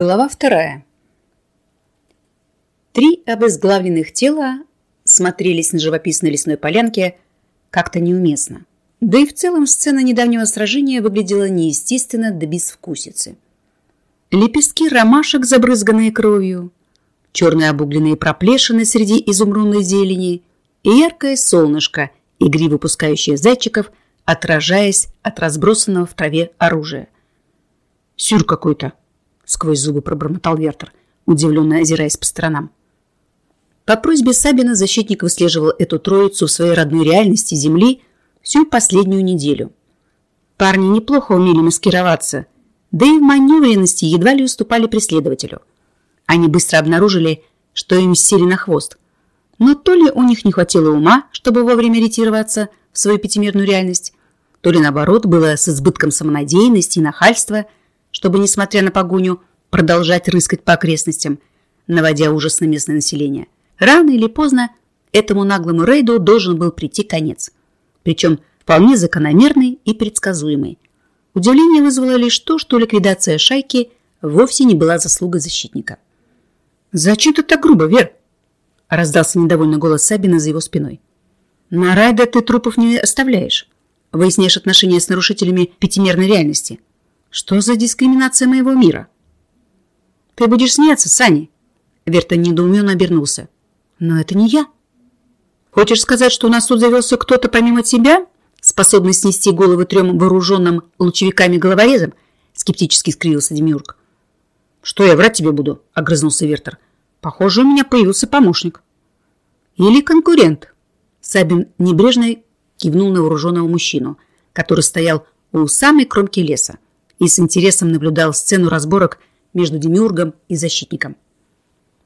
Глава вторая. Три обезглавленных тела смотрелись на живописной лесной полянке как-то неуместно. Да и в целом сцена недавнего сражения выглядела неестественно до безвкусицы. Лепестки ромашек, забрызганные кровью, черные обугленные проплешины среди изумрудной зелени и яркое солнышко, игриво выпускающее зайчиков, отражаясь от разбросанного в траве оружия. «Сюр какой-то!» Сквозь зубы пробормотал Вертер, удивленно озираясь по сторонам. По просьбе Сабина защитник выслеживал эту троицу в своей родной реальности Земли всю последнюю неделю. Парни неплохо умели маскироваться, да и в маневренности едва ли уступали преследователю. Они быстро обнаружили, что им сели на хвост. Но то ли у них не хватило ума, чтобы вовремя ретироваться в свою пятимерную реальность, то ли наоборот было с избытком самонадеянности и нахальства – чтобы, несмотря на погоню, продолжать рыскать по окрестностям, наводя ужас на местное население. Рано или поздно этому наглому рейду должен был прийти конец. Причем вполне закономерный и предсказуемый. Удивление вызвало лишь то, что ликвидация шайки вовсе не была заслугой защитника. «Зачем ты так грубо, Вер?» – раздался недовольный голос Сабина за его спиной. «На райда ты трупов не оставляешь. Выясняешь отношения с нарушителями пятимерной реальности. Что за дискриминация моего мира? Ты будешь смеяться, Сани. Вертон недоуменно обернулся. Но это не я. Хочешь сказать, что у нас тут завелся кто-то помимо тебя, способный снести головы трем вооруженным лучевиками-головорезам? Скептически скривился Демиург. Что я врать тебе буду? Огрызнулся Вертер. Похоже, у меня появился помощник. Или конкурент. Сабин небрежно кивнул на вооруженного мужчину, который стоял у самой кромки леса и с интересом наблюдал сцену разборок между Демиургом и защитником.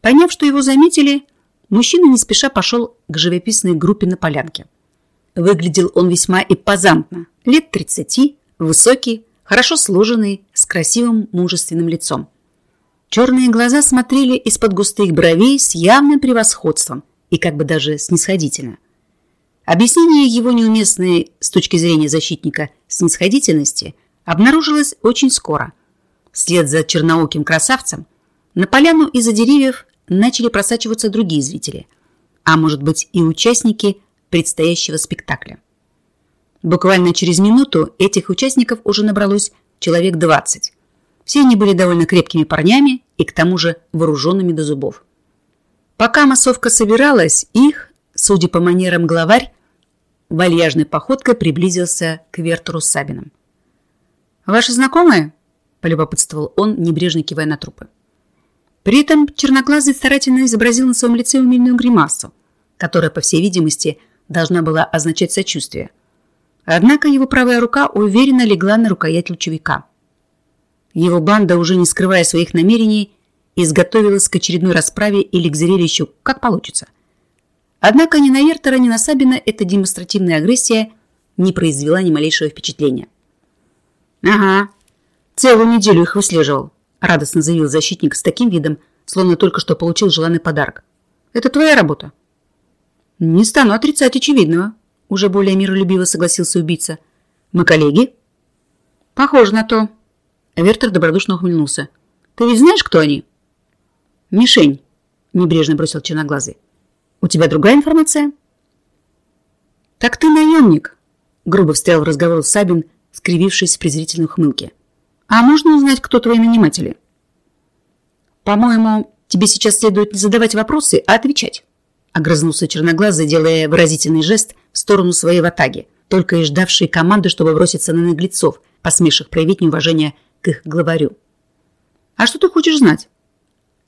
Поняв, что его заметили, мужчина не спеша пошел к живописной группе на полянке. Выглядел он весьма импозантно, лет 30, высокий, хорошо сложенный, с красивым мужественным лицом. Черные глаза смотрели из-под густых бровей с явным превосходством и как бы даже снисходительно. Объяснение его неуместной с точки зрения защитника снисходительности обнаружилось очень скоро. Вслед за чернооким красавцем на поляну из-за деревьев начали просачиваться другие зрители, а может быть и участники предстоящего спектакля. Буквально через минуту этих участников уже набралось человек 20. Все они были довольно крепкими парнями и к тому же вооруженными до зубов. Пока массовка собиралась, их, судя по манерам главарь, вальяжной походкой приблизился к Вертеру с Сабином. «Ваши знакомые?» – полюбопытствовал он, небрежно кивая на трупы. При этом черноглазый старательно изобразил на своем лице умильную гримасу, которая, по всей видимости, должна была означать сочувствие. Однако его правая рука уверенно легла на рукоять лучевика. Его банда, уже не скрывая своих намерений, изготовилась к очередной расправе или к зрелищу, как получится. Однако ни на Вертера, ни на Сабина эта демонстративная агрессия не произвела ни малейшего впечатления. «Ага, целую неделю их выслеживал», – радостно заявил защитник с таким видом, словно только что получил желанный подарок. «Это твоя работа?» «Не стану отрицать очевидного», – уже более миролюбиво согласился убийца. «Мы коллеги?» «Похоже на то». Вертер добродушно ухмыльнулся. «Ты ведь знаешь, кто они?» «Мишень», – небрежно бросил черноглазый. «У тебя другая информация?» «Так ты наемник», – грубо встрял в разговор Сабин, скривившись в презрительной ухмылке. «А можно узнать, кто твои наниматели?» «По-моему, тебе сейчас следует не задавать вопросы, а отвечать», огрызнулся черноглазый, делая выразительный жест в сторону своей ватаги, только и ждавшей команды, чтобы броситься на наглецов, посмевших проявить неуважение к их главарю. «А что ты хочешь знать?»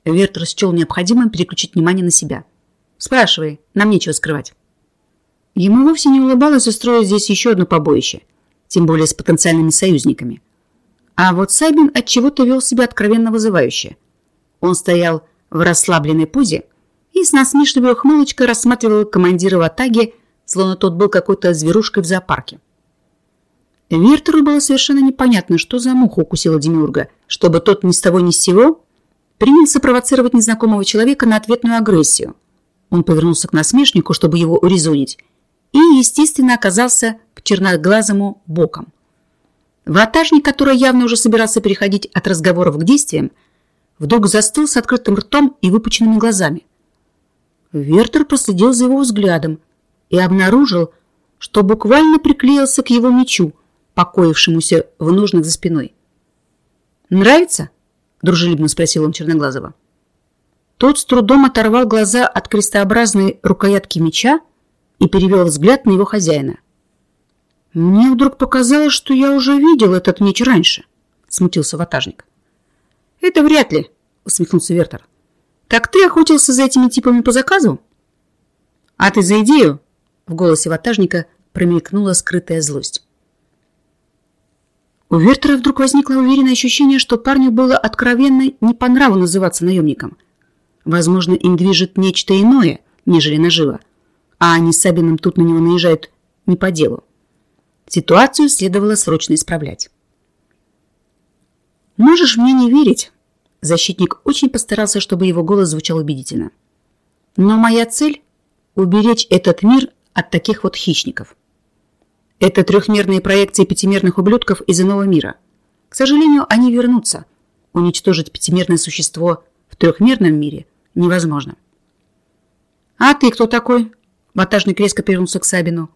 Вертер счел необходимым переключить внимание на себя. «Спрашивай, нам нечего скрывать». Ему вовсе не улыбалось устроить здесь еще одно побоище – тем более с потенциальными союзниками. А вот Сайбин от чего то вел себя откровенно вызывающе. Он стоял в расслабленной позе и с насмешливой ухмылочкой рассматривал командира в атаге, словно тот был какой-то зверушкой в зоопарке. Вертеру было совершенно непонятно, что за муха укусила Демиурга, чтобы тот ни с того ни с сего принялся провоцировать незнакомого человека на ответную агрессию. Он повернулся к насмешнику, чтобы его урезонить, и, естественно, оказался черноглазому боком. Ватажник, который явно уже собирался переходить от разговоров к действиям, вдруг застыл с открытым ртом и выпученными глазами. Вертер проследил за его взглядом и обнаружил, что буквально приклеился к его мечу, покоившемуся в ножнах за спиной. «Нравится?» – дружелюбно спросил он Черноглазого. Тот с трудом оторвал глаза от крестообразной рукоятки меча и перевел взгляд на его хозяина. «Мне вдруг показалось, что я уже видел этот меч раньше», – смутился ватажник. «Это вряд ли», – усмехнулся Вертер. «Так ты охотился за этими типами по заказу?» «А ты за идею?» – в голосе ватажника промелькнула скрытая злость. У Вертера вдруг возникло уверенное ощущение, что парню было откровенно не по нраву называться наемником. Возможно, им движет нечто иное, нежели наживо, а они с Сабиным тут на него наезжают не по делу. Ситуацию следовало срочно исправлять. «Можешь мне не верить?» Защитник очень постарался, чтобы его голос звучал убедительно. «Но моя цель – уберечь этот мир от таких вот хищников». Это трехмерные проекции пятимерных ублюдков из иного мира. К сожалению, они вернутся. Уничтожить пятимерное существо в трехмерном мире невозможно. «А ты кто такой?» Ватажник резко повернулся к Сабину.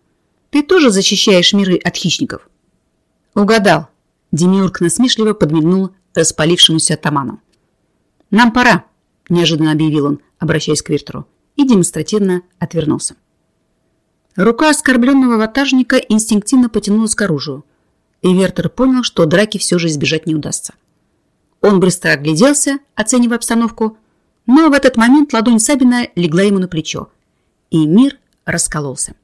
«Ты тоже защищаешь миры от хищников?» «Угадал». Демиург насмешливо подмигнул распалившемуся атаману. «Нам пора», – неожиданно объявил он, обращаясь к Виртеру, и демонстративно отвернулся. Рука оскорбленного ватажника инстинктивно потянулась к оружию, и Вертер понял, что драки все же избежать не удастся. Он быстро огляделся, оценивая обстановку, но в этот момент ладонь Сабина легла ему на плечо, и мир раскололся.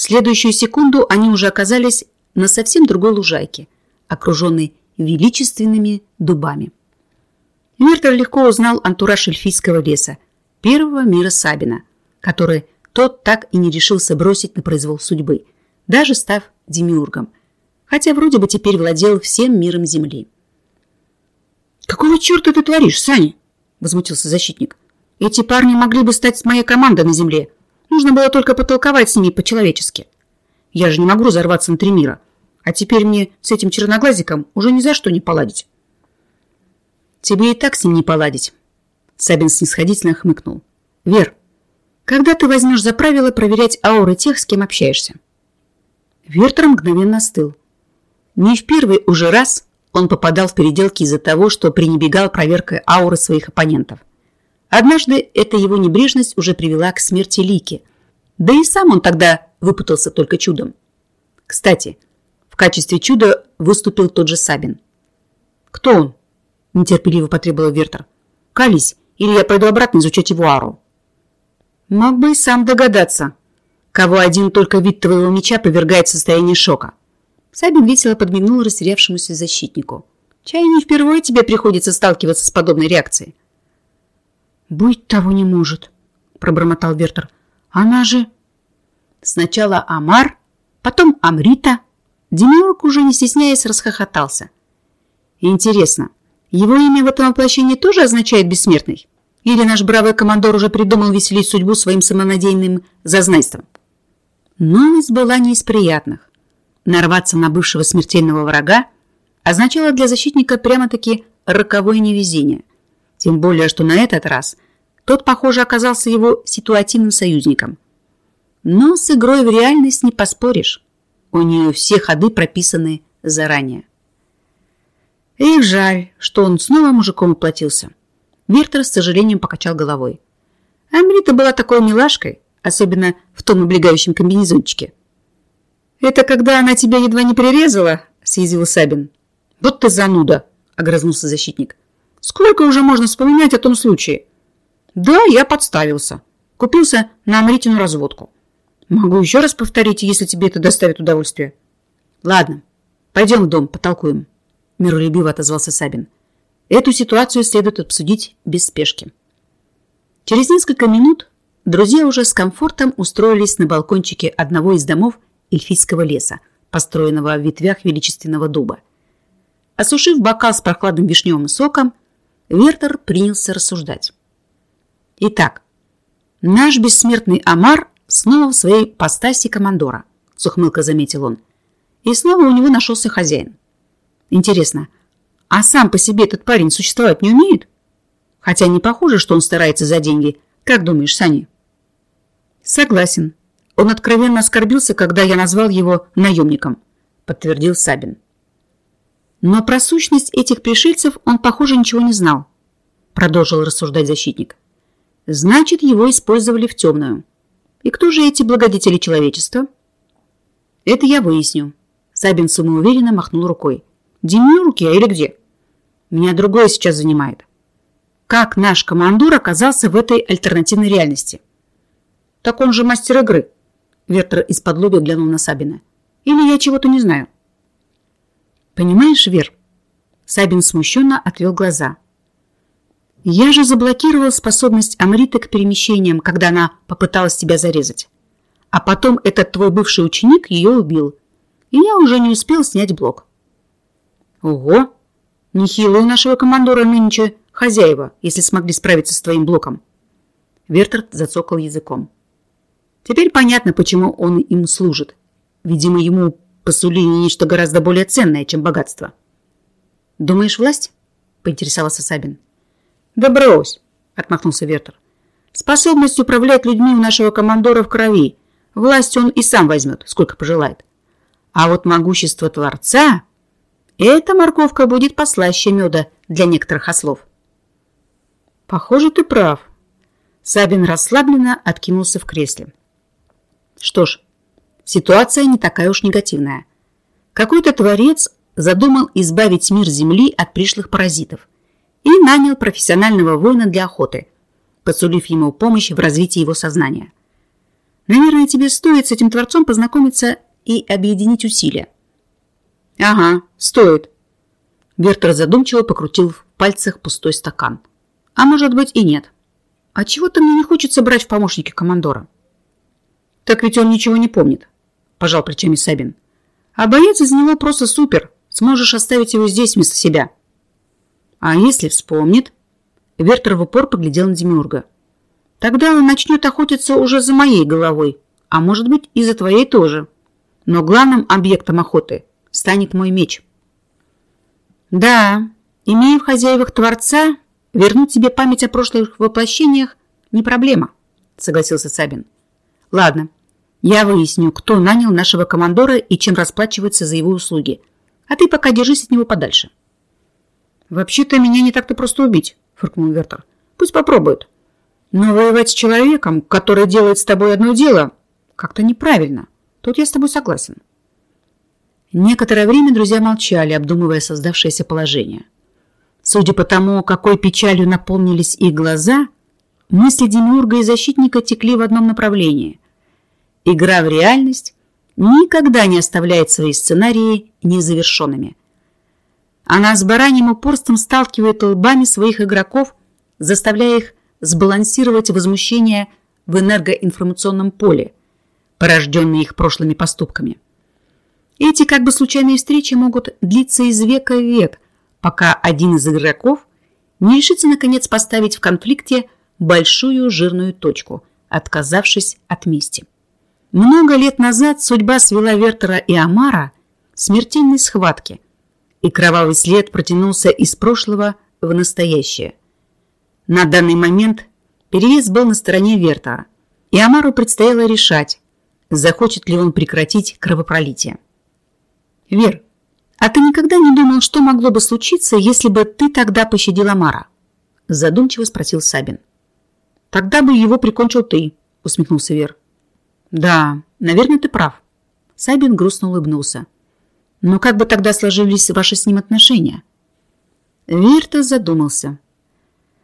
Следующую секунду они уже оказались на совсем другой лужайке, окруженной величественными дубами. Вертер легко узнал антураж эльфийского леса, первого мира Сабина, который тот так и не решился бросить на произвол судьбы, даже став демиургом, хотя вроде бы теперь владел всем миром Земли. «Какого черта ты творишь, Саня?» – возмутился защитник. «Эти парни могли бы стать моей командой на Земле. Нужно было только потолковать с ними по-человечески. Я же не могу разорваться на три мира, а теперь мне с этим черноглазиком уже ни за что не поладить». «Тебе и так с ним не поладить», – Сабин снисходительно хмыкнул. «Вер, когда ты возьмешь за правило проверять ауры тех, с кем общаешься? Вертер мгновенно остыл. Не в первый уже раз он попадал в переделки из-за того, что пренебегал проверкой ауры своих оппонентов. Однажды эта его небрежность уже привела к смерти Лики. Да и сам он тогда выпутался только чудом. Кстати, в качестве чуда выступил тот же Сабин. «Кто он?» – нетерпеливо потребовал Вертер. «Кались, или я пойду обратно изучать его ауру». Мог бы и сам догадаться, кого один только вид твоего меча повергает в состояние шока. Сабин весело подмигнул растерявшемуся защитнику. Чай не впервые тебе приходится сталкиваться с подобной реакцией. «Быть того не может», — пробормотал Вертер. «Она же...» Сначала Амар, потом Амрита. Демиург, уже не стесняясь, расхохотался. «Интересно, его имя в этом воплощении тоже означает «бессмертный»?» Или наш бравый командор уже придумал веселить судьбу своим самонадеянным зазнайством? Новость была не из приятных. Нарваться на бывшего смертельного врага означало для защитника прямо-таки роковое невезение. Тем более, что на этот раз тот, похоже, оказался его ситуативным союзником. Но с игрой в реальность не поспоришь. У нее все ходы прописаны заранее. Эх, жаль, что он снова мужиком оплатился. Вертер с сожалением покачал головой. Амрита была такой милашкой, особенно в том облегающем комбинезончике. «Это когда она тебя едва не прирезала?» – съязвил Сабин. «Вот ты зануда!» – огрызнулся защитник. «Сколько уже можно вспоминать о том случае?» «Да, я подставился. Купился на Амритину разводку. Могу еще раз повторить, если тебе это доставит удовольствие». «Ладно, пойдем в дом, потолкуем», – миролюбиво отозвался Сабин. Эту ситуацию следует обсудить без спешки. Через несколько минут друзья уже с комфортом устроились на балкончике одного из домов эльфийского леса, построенного в ветвях величественного дуба. Осушив бокал с прохладным вишневым соком, Вертер принялся рассуждать. Итак, наш бессмертный Амар снова в своей постаси командора, с ухмылкой заметил он. И снова у него нашелся хозяин. Интересно, А сам по себе этот парень существовать не умеет? Хотя не похоже, что он старается за деньги. Как думаешь, Саня? Согласен. Он откровенно оскорбился, когда я назвал его наемником, подтвердил Сабин. Но про сущность этих пришельцев он, похоже, ничего не знал, продолжил рассуждать защитник. Значит, его использовали в темную. И кто же эти благодетели человечества? Это я выясню. Сабин самоуверенно махнул рукой. Демиурги, а или где? Меня другое сейчас занимает. Как наш командор оказался в этой альтернативной реальности? Так он же мастер игры. Вертер из-под глянул на Сабина. Или я чего-то не знаю? Понимаешь, Вер? Сабин смущенно отвел глаза. Я же заблокировал способность Амриты к перемещениям, когда она попыталась тебя зарезать. А потом этот твой бывший ученик ее убил. И я уже не успел снять блок. Ого! Нехилые нашего командора нынче хозяева, если смогли справиться с твоим блоком. Вертерт зацокал языком. Теперь понятно, почему он им служит. Видимо, ему посулили нечто гораздо более ценное, чем богатство. «Думаешь, власть?» – поинтересовался Сабин. «Да брось!» – отмахнулся Вертер. «Способность управлять людьми у нашего командора в крови. Власть он и сам возьмет, сколько пожелает. А вот могущество Творца – эта морковка будет послаще меда для некоторых ослов». «Похоже, ты прав». Сабин расслабленно откинулся в кресле. «Что ж, ситуация не такая уж негативная. Какой-то творец задумал избавить мир Земли от пришлых паразитов – и нанял профессионального воина для охоты, подсулив ему помощь в развитии его сознания. Наверное, тебе стоит с этим творцом познакомиться и объединить усилия. Ага, стоит. Вертер задумчиво покрутил в пальцах пустой стакан. А может быть и нет. А чего-то мне не хочется брать в помощники командора. Так ведь он ничего не помнит, пожал плечами Сабин. А боец из него просто супер. Сможешь оставить его здесь вместо себя. А если вспомнит? Вертер в упор поглядел на Демиурга. Тогда он начнет охотиться уже за моей головой, а может быть и за твоей тоже. Но главным объектом охоты станет мой меч. Да, имея в хозяевах Творца, вернуть себе память о прошлых воплощениях не проблема, согласился Сабин. Ладно, я выясню, кто нанял нашего командора и чем расплачивается за его услуги. А ты пока держись от него подальше. «Вообще-то меня не так-то просто убить», — фыркнул Вертер. «Пусть попробуют. Но воевать с человеком, который делает с тобой одно дело, как-то неправильно. Тут я с тобой согласен». Некоторое время друзья молчали, обдумывая создавшееся положение. Судя по тому, какой печалью наполнились их глаза, мысли Демиурга и защитника текли в одном направлении. Игра в реальность никогда не оставляет свои сценарии незавершенными. Она с бараньим упорством сталкивает лбами своих игроков, заставляя их сбалансировать возмущение в энергоинформационном поле, порожденное их прошлыми поступками. Эти как бы случайные встречи могут длиться из века в век, пока один из игроков не решится наконец поставить в конфликте большую жирную точку, отказавшись от мести. Много лет назад судьба свела Вертера и Амара в смертельной схватке – и кровавый след протянулся из прошлого в настоящее. На данный момент переезд был на стороне Вертора, и Амару предстояло решать, захочет ли он прекратить кровопролитие. «Вер, а ты никогда не думал, что могло бы случиться, если бы ты тогда пощадил Амара?» Задумчиво спросил Сабин. «Тогда бы его прикончил ты», усмехнулся Вер. «Да, наверное, ты прав». Сабин грустно улыбнулся. Но как бы тогда сложились ваши с ним отношения? Вирта задумался.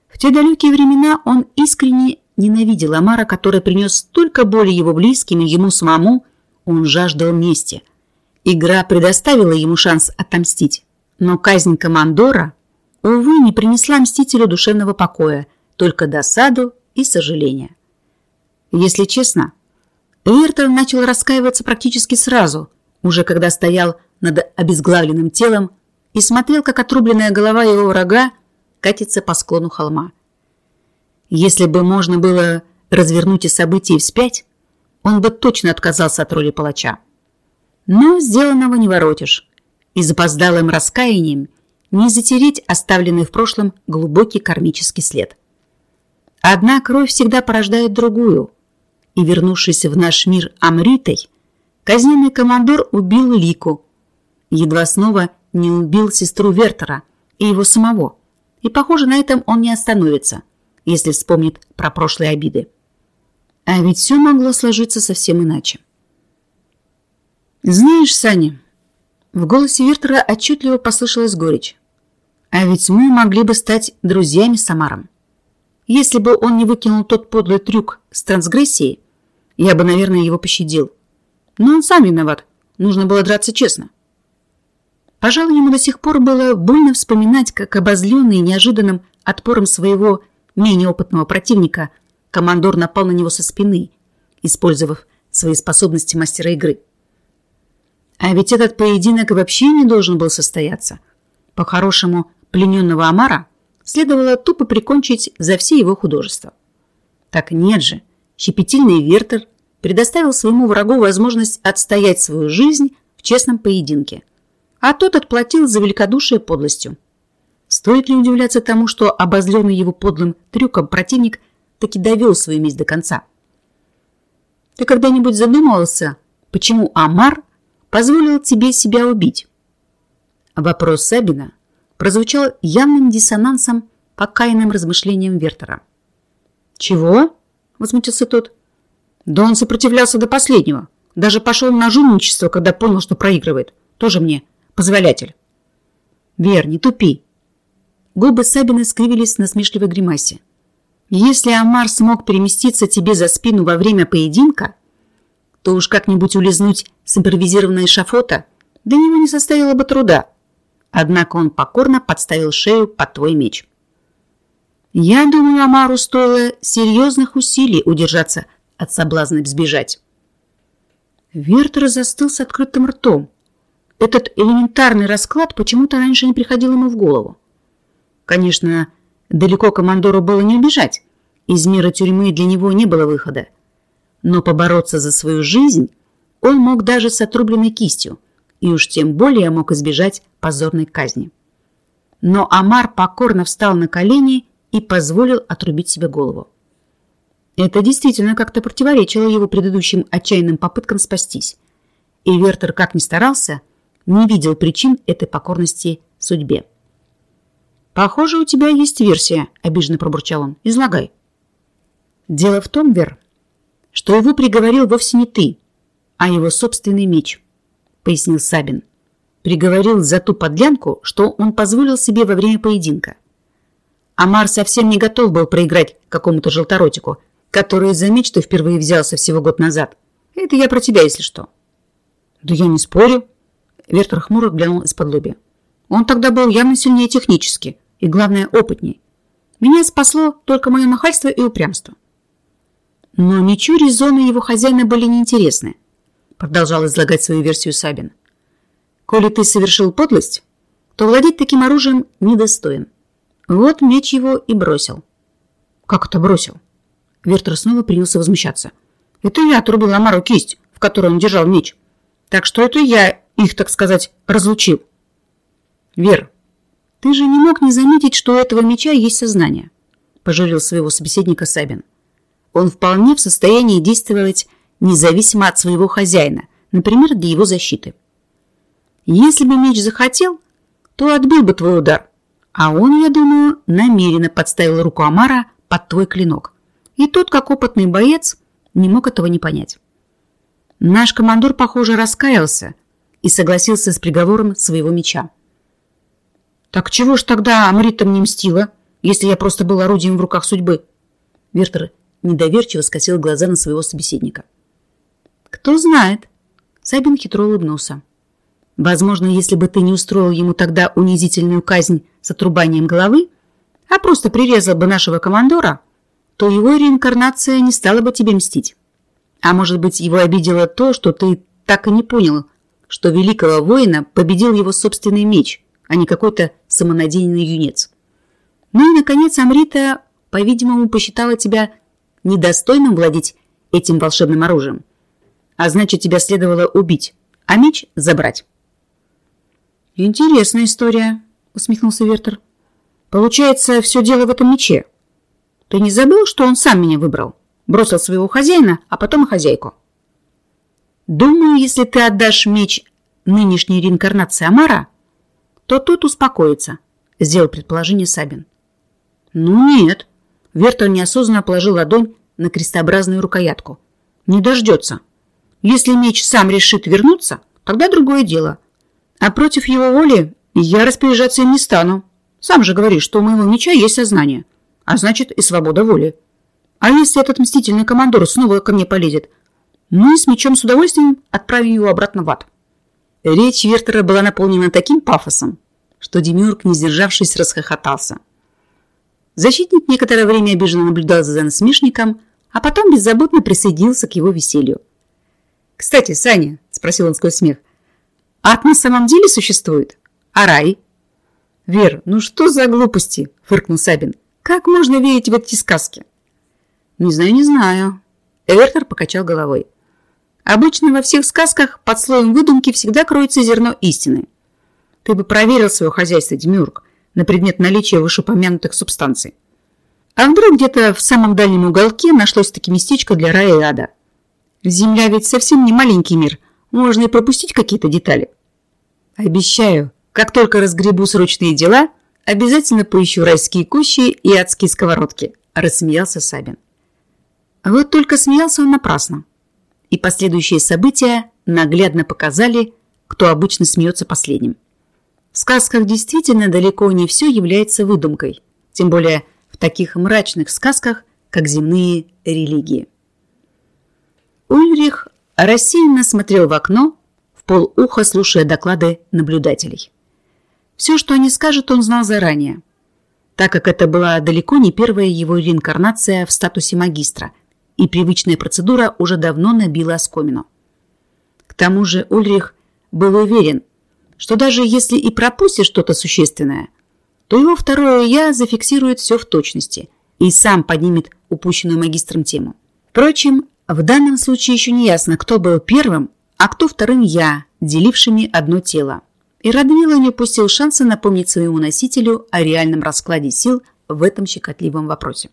В те далекие времена он искренне ненавидел Амара, который принес столько боли его близким и ему самому, он жаждал мести. Игра предоставила ему шанс отомстить, но казнь командора, увы, не принесла мстителю душевного покоя, только досаду и сожаление. Если честно, Вертер начал раскаиваться практически сразу, уже когда стоял над обезглавленным телом и смотрел, как отрубленная голова его врага катится по склону холма. Если бы можно было развернуть и события вспять, он бы точно отказался от роли палача. Но сделанного не воротишь, и запоздалым раскаянием не затереть оставленный в прошлом глубокий кармический след. Одна кровь всегда порождает другую, и, вернувшись в наш мир Амритой, казненный командор убил Лику, едва снова не убил сестру Вертера и его самого, и, похоже, на этом он не остановится, если вспомнит про прошлые обиды. А ведь все могло сложиться совсем иначе. «Знаешь, Саня...» В голосе Вертера отчетливо послышалась горечь. «А ведь мы могли бы стать друзьями с Самаром. Если бы он не выкинул тот подлый трюк с трансгрессией, я бы, наверное, его пощадил. Но он сам виноват. Нужно было драться честно». Пожалуй, ему до сих пор было больно вспоминать, как обозленный неожиданным отпором своего менее опытного противника командор напал на него со спины, использовав свои способности мастера игры. А ведь этот поединок вообще не должен был состояться. По-хорошему, плененного Амара следовало тупо прикончить за все его художества. Так нет же, щепетильный Вертер предоставил своему врагу возможность отстоять свою жизнь в честном поединке, а тот отплатил за великодушие подлостью. Стоит ли удивляться тому, что обозленный его подлым трюком противник таки довел свою месть до конца? Ты когда-нибудь задумывался, почему Амар – позволил тебе себя убить?» Вопрос Сабина прозвучал явным диссонансом по каянным размышлениям Вертера. «Чего?» – возмутился тот. «Да он сопротивлялся до последнего. Даже пошел на жульничество, когда понял, что проигрывает. Тоже мне позволятель». «Вер, не тупи». Губы Сабина скривились на смешливой гримасе. «Если Амар смог переместиться тебе за спину во время поединка, то уж как-нибудь улизнуть с импровизированной шафота для него не составило бы труда. Однако он покорно подставил шею под твой меч. Я думаю, Амару стоило серьезных усилий удержаться от соблазна сбежать. Вертер застыл с открытым ртом. Этот элементарный расклад почему-то раньше не приходил ему в голову. Конечно, далеко командору было не убежать. Из мира тюрьмы для него не было выхода но побороться за свою жизнь он мог даже с отрубленной кистью, и уж тем более мог избежать позорной казни. Но Амар покорно встал на колени и позволил отрубить себе голову. Это действительно как-то противоречило его предыдущим отчаянным попыткам спастись. И Вертер, как ни старался, не видел причин этой покорности судьбе. «Похоже, у тебя есть версия», — обиженно пробурчал он. «Излагай». «Дело в том, Вер, что его приговорил вовсе не ты, а его собственный меч», — пояснил Сабин. Приговорил за ту подлянку, что он позволил себе во время поединка. Амар совсем не готов был проиграть какому-то желторотику, который за меч ты впервые взялся всего год назад. Это я про тебя, если что. Да я не спорю. Вертер хмуро глянул из-под лобья. Он тогда был явно сильнее технически и, главное, опытнее. Меня спасло только мое нахальство и упрямство. Но мечу резоны его хозяина были неинтересны, продолжал излагать свою версию Сабин. Коли ты совершил подлость, то владеть таким оружием недостоин. Вот меч его и бросил. Как это бросил? Вертер снова принялся возмущаться. Это я отрубил Амару кисть, в которой он держал меч. Так что это я их, так сказать, разлучил. Вер, ты же не мог не заметить, что у этого меча есть сознание, пожурил своего собеседника Сабин он вполне в состоянии действовать независимо от своего хозяина, например, для его защиты. Если бы меч захотел, то отбил бы твой удар, а он, я думаю, намеренно подставил руку Амара под твой клинок. И тот, как опытный боец, не мог этого не понять. Наш командор, похоже, раскаялся и согласился с приговором своего меча. «Так чего ж тогда Амрита мне мстила, если я просто был орудием в руках судьбы?» Вертер недоверчиво скосил глаза на своего собеседника. «Кто знает?» Сабин хитро улыбнулся. «Возможно, если бы ты не устроил ему тогда унизительную казнь с отрубанием головы, а просто прирезал бы нашего командора, то его реинкарнация не стала бы тебе мстить. А может быть, его обидело то, что ты так и не понял, что великого воина победил его собственный меч, а не какой-то самонадеянный юнец. Ну и, наконец, Амрита, по-видимому, посчитала тебя недостойным владеть этим волшебным оружием. А значит, тебя следовало убить, а меч забрать. Интересная история, усмехнулся Вертер. Получается, все дело в этом мече. Ты не забыл, что он сам меня выбрал? Бросил своего хозяина, а потом и хозяйку. Думаю, если ты отдашь меч нынешней реинкарнации Амара, то тот успокоится, сделал предположение Сабин. Ну нет. Вертер неосознанно положил ладонь на крестообразную рукоятку. Не дождется. Если меч сам решит вернуться, тогда другое дело. А против его воли я распоряжаться им не стану. Сам же говоришь, что у моего меча есть сознание, а значит и свобода воли. А если этот мстительный командор снова ко мне полезет, мы с мечом с удовольствием отправим его обратно в ад. Речь Вертера была наполнена таким пафосом, что Демиург, не сдержавшись, расхохотался. Защитник некоторое время обиженно наблюдал за насмешником, а потом беззаботно присоединился к его веселью. «Кстати, Саня», — спросил он сквозь смех, — «ад на самом деле существует? А рай?» «Вер, ну что за глупости?» — фыркнул Сабин. «Как можно верить в эти сказки?» «Не знаю, не знаю». Эвертер покачал головой. «Обычно во всех сказках под слоем выдумки всегда кроется зерно истины. Ты бы проверил свое хозяйство, Демюрк, на предмет наличия вышеупомянутых субстанций. А вдруг где-то в самом дальнем уголке нашлось таки местечко для рая и ада? Земля ведь совсем не маленький мир, можно и пропустить какие-то детали. Обещаю, как только разгребу срочные дела, обязательно поищу райские кущи и адские сковородки», – рассмеялся Сабин. Вот только смеялся он напрасно. И последующие события наглядно показали, кто обычно смеется последним. В сказках действительно далеко не все является выдумкой, тем более в таких мрачных сказках, как земные религии. Ульрих рассеянно смотрел в окно, в полуха слушая доклады наблюдателей. Все, что они скажут, он знал заранее, так как это была далеко не первая его реинкарнация в статусе магистра, и привычная процедура уже давно набила оскомину. К тому же Ульрих был уверен, что даже если и пропустит что-то существенное, то его второе «я» зафиксирует все в точности и сам поднимет упущенную магистром тему. Впрочем, в данном случае еще не ясно, кто был первым, а кто вторым «я», делившими одно тело и Радмила не упустил шанса напомнить своему носителю о реальном раскладе сил в этом щекотливом вопросе.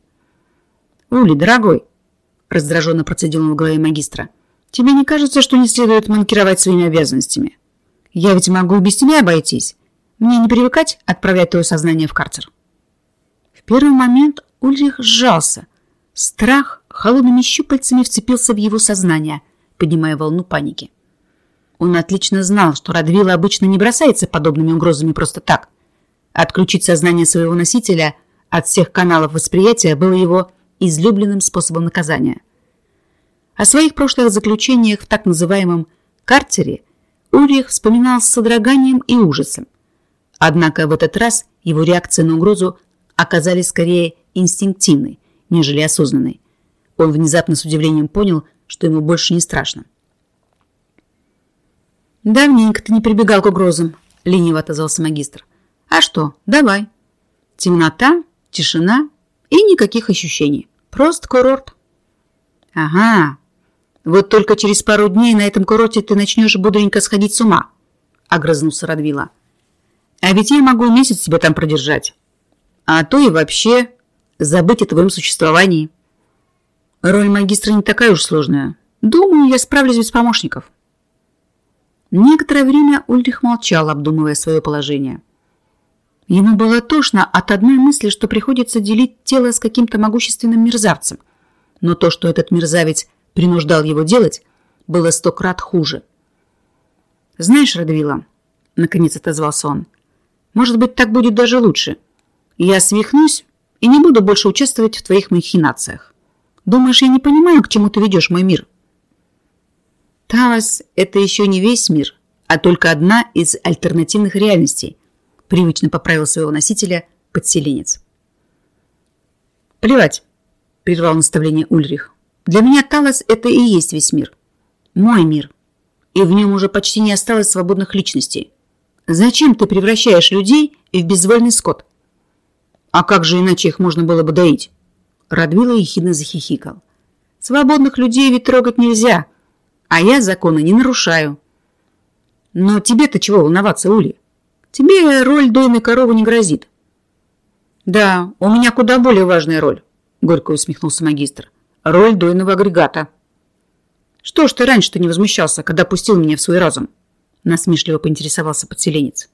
«Ули, дорогой!» – раздраженно процедил он в голове магистра. «Тебе не кажется, что не следует манкировать своими обязанностями? Я ведь могу и без тебя обойтись. Мне не привыкать отправлять твое сознание в карцер». В первый момент Ульрих сжался. Страх холодными щупальцами вцепился в его сознание, поднимая волну паники. Он отлично знал, что Радвила обычно не бросается подобными угрозами просто так. Отключить сознание своего носителя от всех каналов восприятия было его излюбленным способом наказания. О своих прошлых заключениях в так называемом «карцере» Ульрих вспоминал с содроганием и ужасом. Однако в этот раз его реакции на угрозу оказались скорее инстинктивной, нежели осознанной. Он внезапно с удивлением понял, что ему больше не страшно. «Давненько ты не прибегал к угрозам», — лениво отозвался магистр. «А что, давай. Темнота, тишина и никаких ощущений. Просто курорт». «Ага. Вот только через пару дней на этом курорте ты начнешь бодренько сходить с ума», — огрызнулся Радвила. «А ведь я могу месяц себя там продержать. А то и вообще забыть о твоем существовании. Роль магистра не такая уж сложная. Думаю, я справлюсь без помощников». Некоторое время Ульрих молчал, обдумывая свое положение. Ему было тошно от одной мысли, что приходится делить тело с каким-то могущественным мерзавцем. Но то, что этот мерзавец принуждал его делать, было сто крат хуже. «Знаешь, Радвила», — наконец отозвался он, — «может быть, так будет даже лучше. Я свихнусь и не буду больше участвовать в твоих махинациях. Думаешь, я не понимаю, к чему ты ведешь мой мир?» Талос – это еще не весь мир, а только одна из альтернативных реальностей, привычно поправил своего носителя подселенец. «Плевать», – прервал наставление Ульрих. «Для меня Талос – это и есть весь мир. Мой мир. И в нем уже почти не осталось свободных личностей. Зачем ты превращаешь людей в безвольный скот? А как же иначе их можно было бы доить?» Радвила ехидно захихикал. «Свободных людей ведь трогать нельзя, а я законы не нарушаю. Но тебе-то чего волноваться, Ули? тебе роль дойной коровы не грозит. Да, у меня куда более важная роль, горько усмехнулся магистр. Роль дойного агрегата. Что ж ты раньше-то не возмущался, когда пустил меня в свой разум? Насмешливо поинтересовался подселенец.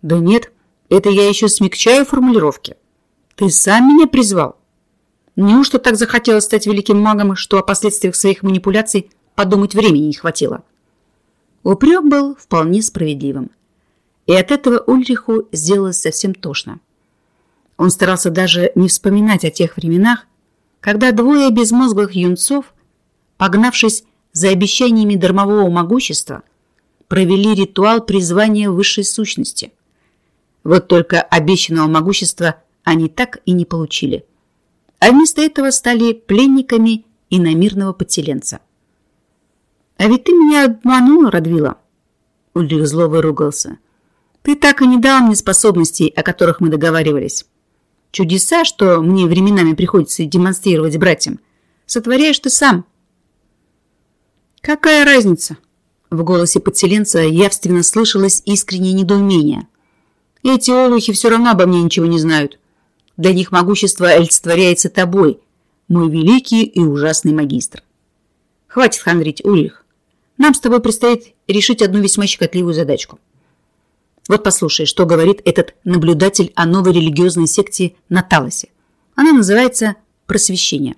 Да нет, это я еще смягчаю формулировки. Ты сам меня призвал. Неужто так захотелось стать великим магом, что о последствиях своих манипуляций подумать времени не хватило? Упрек был вполне справедливым. И от этого Ульриху сделалось совсем тошно. Он старался даже не вспоминать о тех временах, когда двое безмозглых юнцов, погнавшись за обещаниями дармового могущества, провели ритуал призвания высшей сущности. Вот только обещанного могущества они так и не получили. А вместо этого стали пленниками иномирного подселенца. «А ведь ты меня обманула, Радвила!» Ульрих зло выругался. «Ты так и не дал мне способностей, о которых мы договаривались. Чудеса, что мне временами приходится демонстрировать братьям, сотворяешь ты сам». «Какая разница?» В голосе подселенца явственно слышалось искреннее недоумение. «Эти олухи все равно обо мне ничего не знают. Для них могущество олицетворяется тобой, мой великий и ужасный магистр. Хватит хандрить, Ульрих. Нам с тобой предстоит решить одну весьма щекотливую задачку. Вот послушай, что говорит этот наблюдатель о новой религиозной секте на Талосе. Она называется «Просвещение».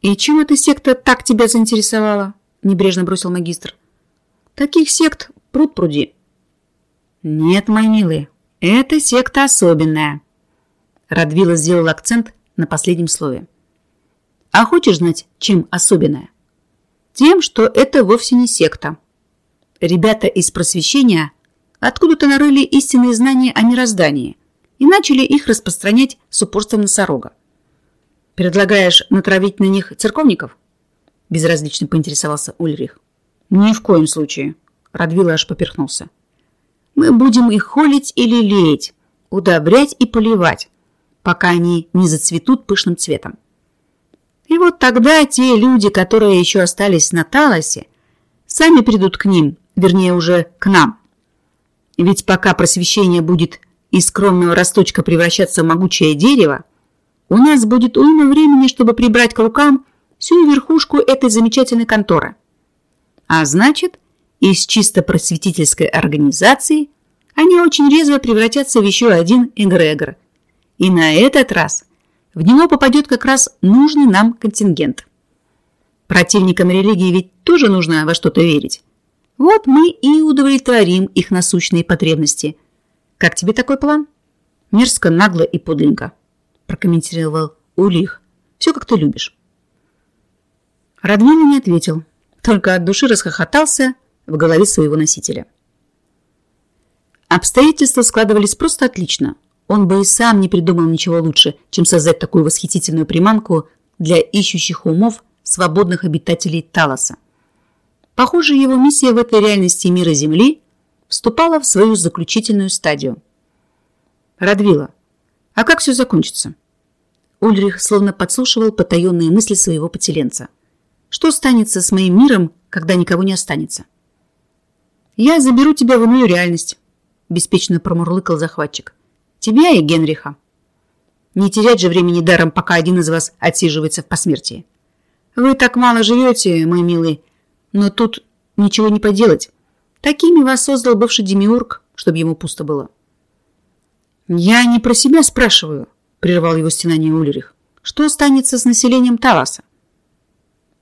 «И чем эта секта так тебя заинтересовала?» – небрежно бросил магистр. «Таких сект пруд пруди». «Нет, мои милые, эта секта особенная». Радвила сделал акцент на последнем слове. «А хочешь знать, чем особенная?» Тем, что это вовсе не секта. Ребята из просвещения откуда-то нарыли истинные знания о мироздании и начали их распространять с упорством носорога. «Предлагаешь натравить на них церковников?» Безразлично поинтересовался Ульрих. «Ни в коем случае», — Радвила аж поперхнулся. «Мы будем их холить и лелеять, удобрять и поливать, пока они не зацветут пышным цветом. И вот тогда те люди, которые еще остались на Талосе, сами придут к ним, вернее уже к нам. Ведь пока просвещение будет из скромного росточка превращаться в могучее дерево, у нас будет уйма времени, чтобы прибрать к рукам всю верхушку этой замечательной конторы. А значит, из чисто просветительской организации они очень резво превратятся в еще один эгрегор. И на этот раз в него попадет как раз нужный нам контингент. Противникам религии ведь тоже нужно во что-то верить. Вот мы и удовлетворим их насущные потребности. Как тебе такой план? Мерзко, нагло и подленько, прокомментировал Улих. Все, как ты любишь. Радмила не ответил, только от души расхохотался в голове своего носителя. Обстоятельства складывались просто отлично – он бы и сам не придумал ничего лучше, чем создать такую восхитительную приманку для ищущих умов свободных обитателей Талоса. Похоже, его миссия в этой реальности мира Земли вступала в свою заключительную стадию. Радвила, а как все закончится? Ульрих словно подслушивал потаенные мысли своего поселенца. Что станется с моим миром, когда никого не останется? Я заберу тебя в иную реальность, беспечно промурлыкал захватчик. Тебя и Генриха. Не терять же времени даром, пока один из вас отсиживается в посмертии. Вы так мало живете, мой милый, но тут ничего не поделать. Такими вас создал бывший демиург, чтобы ему пусто было. Я не про себя спрашиваю, прервал его стенание Ульрих. Что останется с населением Таласа?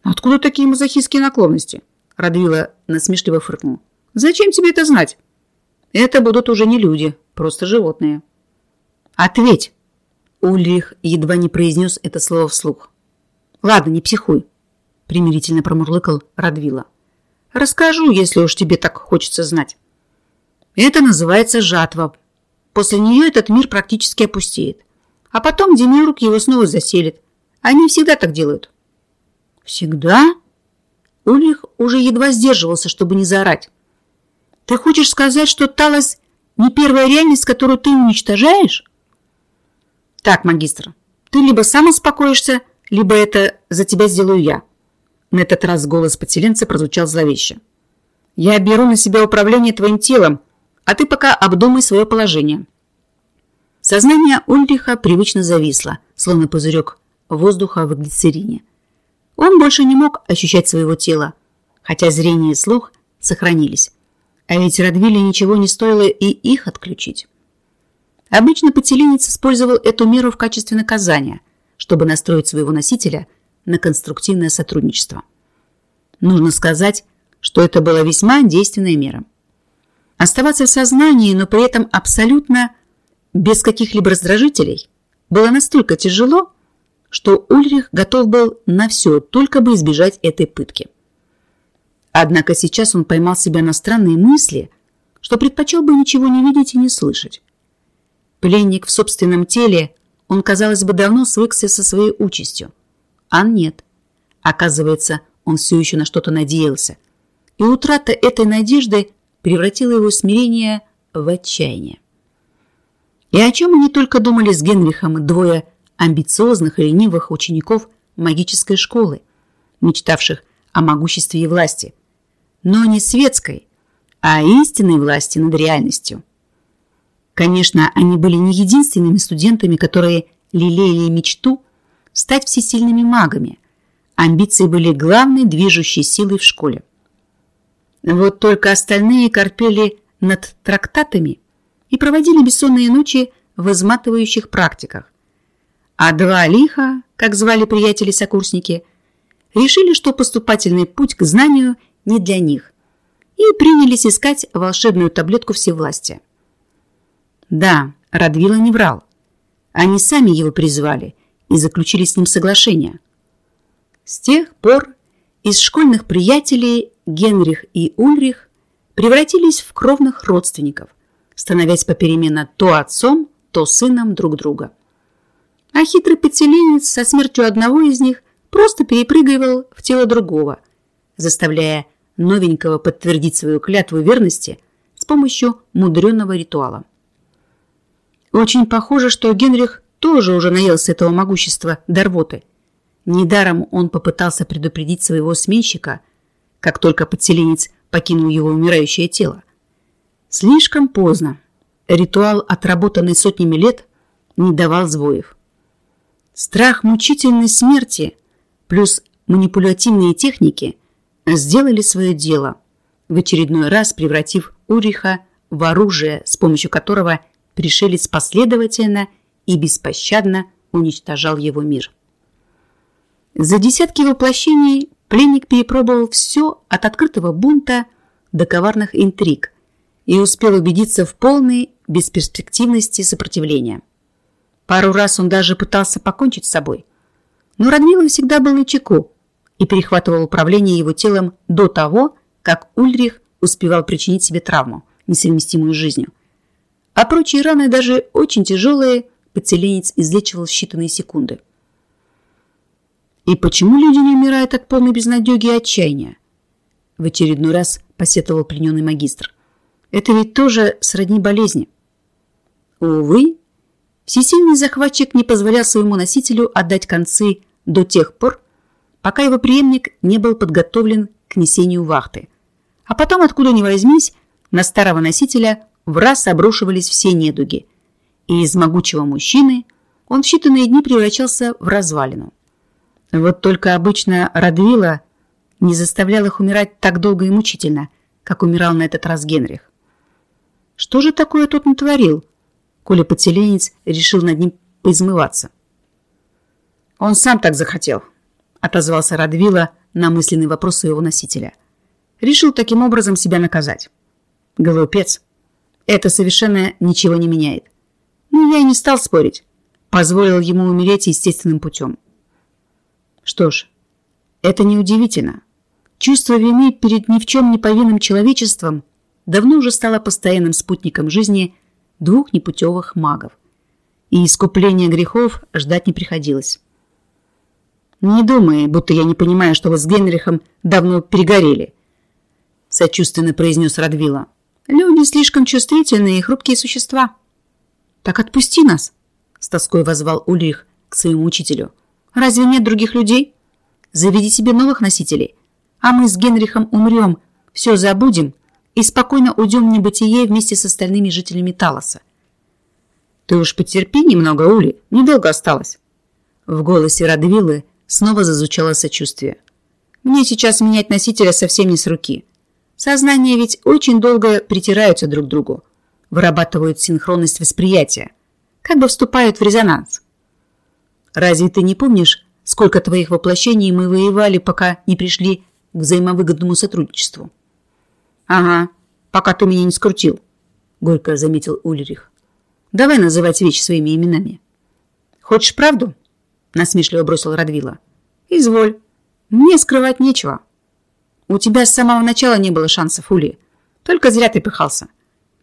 Откуда такие мазохистские наклонности? Радвила насмешливо фыркнул. Зачем тебе это знать? Это будут уже не люди, просто животные. «Ответь!» Ульрих едва не произнес это слово вслух. «Ладно, не психуй», — примирительно промурлыкал Радвила. «Расскажу, если уж тебе так хочется знать. Это называется жатва. После нее этот мир практически опустеет. А потом Демиург его снова заселит. Они всегда так делают». «Всегда?» Ульрих уже едва сдерживался, чтобы не заорать. «Ты хочешь сказать, что Талос не первая реальность, которую ты уничтожаешь?» Так, магистр, ты либо сам успокоишься, либо это за тебя сделаю я. На этот раз голос подселенца прозвучал зловеще. Я беру на себя управление твоим телом, а ты пока обдумай свое положение». Сознание Ульриха привычно зависло, словно пузырек воздуха в глицерине. Он больше не мог ощущать своего тела, хотя зрение и слух сохранились. А ведь Радвиле ничего не стоило и их отключить. Обычно поселенец использовал эту меру в качестве наказания, чтобы настроить своего носителя на конструктивное сотрудничество. Нужно сказать, что это была весьма действенная мера. Оставаться в сознании, но при этом абсолютно без каких-либо раздражителей, было настолько тяжело, что Ульрих готов был на все, только бы избежать этой пытки. Однако сейчас он поймал себя на странные мысли, что предпочел бы ничего не видеть и не слышать. Пленник в собственном теле, он, казалось бы, давно свыкся со своей участью. А нет. Оказывается, он все еще на что-то надеялся. И утрата этой надежды превратила его смирение в отчаяние. И о чем они только думали с Генрихом двое амбициозных и ленивых учеников магической школы, мечтавших о могуществе и власти, но не светской, а истинной власти над реальностью. Конечно, они были не единственными студентами, которые лелеяли мечту стать всесильными магами. Амбиции были главной движущей силой в школе. Вот только остальные корпели над трактатами и проводили бессонные ночи в изматывающих практиках. А два лиха, как звали приятели-сокурсники, решили, что поступательный путь к знанию не для них, и принялись искать волшебную таблетку всевластия. Да, Радвила не врал. Они сами его призвали и заключили с ним соглашение. С тех пор из школьных приятелей Генрих и Ульрих превратились в кровных родственников, становясь попеременно то отцом, то сыном друг друга. А хитрый подселенец со смертью одного из них просто перепрыгивал в тело другого, заставляя новенького подтвердить свою клятву верности с помощью мудреного ритуала. Очень похоже, что Генрих тоже уже наелся этого могущества Дарвоты. Недаром он попытался предупредить своего сменщика, как только подселенец покинул его умирающее тело. Слишком поздно. Ритуал, отработанный сотнями лет, не давал сбоев. Страх мучительной смерти плюс манипулятивные техники сделали свое дело, в очередной раз превратив Уриха в оружие, с помощью которого пришелец последовательно и беспощадно уничтожал его мир. За десятки воплощений пленник перепробовал все от открытого бунта до коварных интриг – и успел убедиться в полной бесперспективности сопротивления. Пару раз он даже пытался покончить с собой. Но Радмила всегда был на чеку и перехватывал управление его телом до того, как Ульрих успевал причинить себе травму, несовместимую с жизнью. А прочие раны, даже очень тяжелые, подселенец излечивал в считанные секунды. И почему люди не умирают от полной безнадеги и отчаяния? В очередной раз посетовал плененный магистр. Это ведь тоже сродни болезни. Увы, всесильный захватчик не позволял своему носителю отдать концы до тех пор, пока его преемник не был подготовлен к несению вахты. А потом, откуда ни возьмись, на старого носителя в раз обрушивались все недуги, и из могучего мужчины он в считанные дни превращался в развалину. Вот только обычно Радвила не заставлял их умирать так долго и мучительно, как умирал на этот раз Генрих. Что же такое тот натворил, коли подселенец решил над ним поизмываться? Он сам так захотел, отозвался Радвила на мысленный вопрос своего носителя. Решил таким образом себя наказать. Глупец. Это совершенно ничего не меняет. Ну, я и не стал спорить. Позволил ему умереть естественным путем. Что ж, это неудивительно. Чувство вины перед ни в чем не повинным человечеством давно уже стала постоянным спутником жизни двух непутевых магов. И искупления грехов ждать не приходилось. «Не думай, будто я не понимаю, что вы с Генрихом давно перегорели», сочувственно произнес Радвила. «Люди слишком чувствительные и хрупкие существа». «Так отпусти нас», с тоской возвал Ульрих к своему учителю. «Разве нет других людей? Заведи себе новых носителей, а мы с Генрихом умрем, все забудем и спокойно уйдем в небытие вместе с остальными жителями Талоса. Ты уж потерпи немного, Ули, недолго осталось. В голосе Радвилы снова зазвучало сочувствие. Мне сейчас менять носителя совсем не с руки. Сознания ведь очень долго притираются друг к другу, вырабатывают синхронность восприятия, как бы вступают в резонанс. Разве ты не помнишь, сколько твоих воплощений мы воевали, пока не пришли к взаимовыгодному сотрудничеству? Ага, пока ты меня не скрутил, горько заметил Ульрих. Давай называть вещи своими именами. Хочешь правду? Насмешливо бросил Радвила. Изволь. Мне скрывать нечего. У тебя с самого начала не было шансов, Ули. Только зря ты пыхался.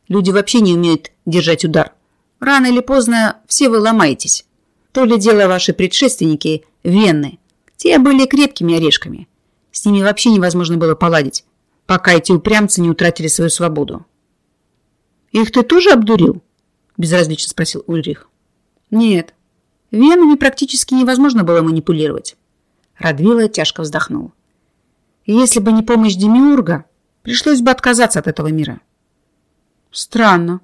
Люди вообще не умеют держать удар. Рано или поздно все вы ломаетесь. То ли дело ваши предшественники, венны. Те были крепкими орешками. С ними вообще невозможно было поладить, пока эти упрямцы не утратили свою свободу. «Их ты тоже обдурил?» – безразлично спросил Ульрих. «Нет. Венами практически невозможно было манипулировать». Радвила тяжко «Если бы не помощь Демиурга, пришлось бы отказаться от этого мира». «Странно.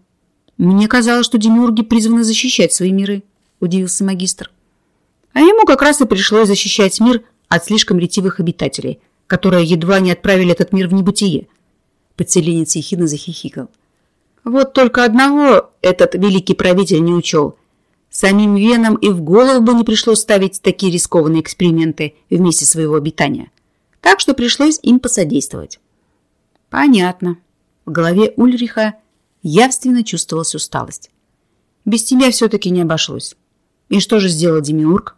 Мне казалось, что демиурги призваны защищать свои миры», – удивился магистр. А ему как раз и пришлось защищать мир от слишком ретивых обитателей, которые едва не отправили этот мир в небытие. Подселенец ехидно захихикал. Вот только одного этот великий правитель не учел. Самим Венам и в голову бы не пришлось ставить такие рискованные эксперименты вместе своего обитания. Так что пришлось им посодействовать. Понятно. В голове Ульриха явственно чувствовалась усталость. Без тебя все-таки не обошлось. И что же сделал Демиург?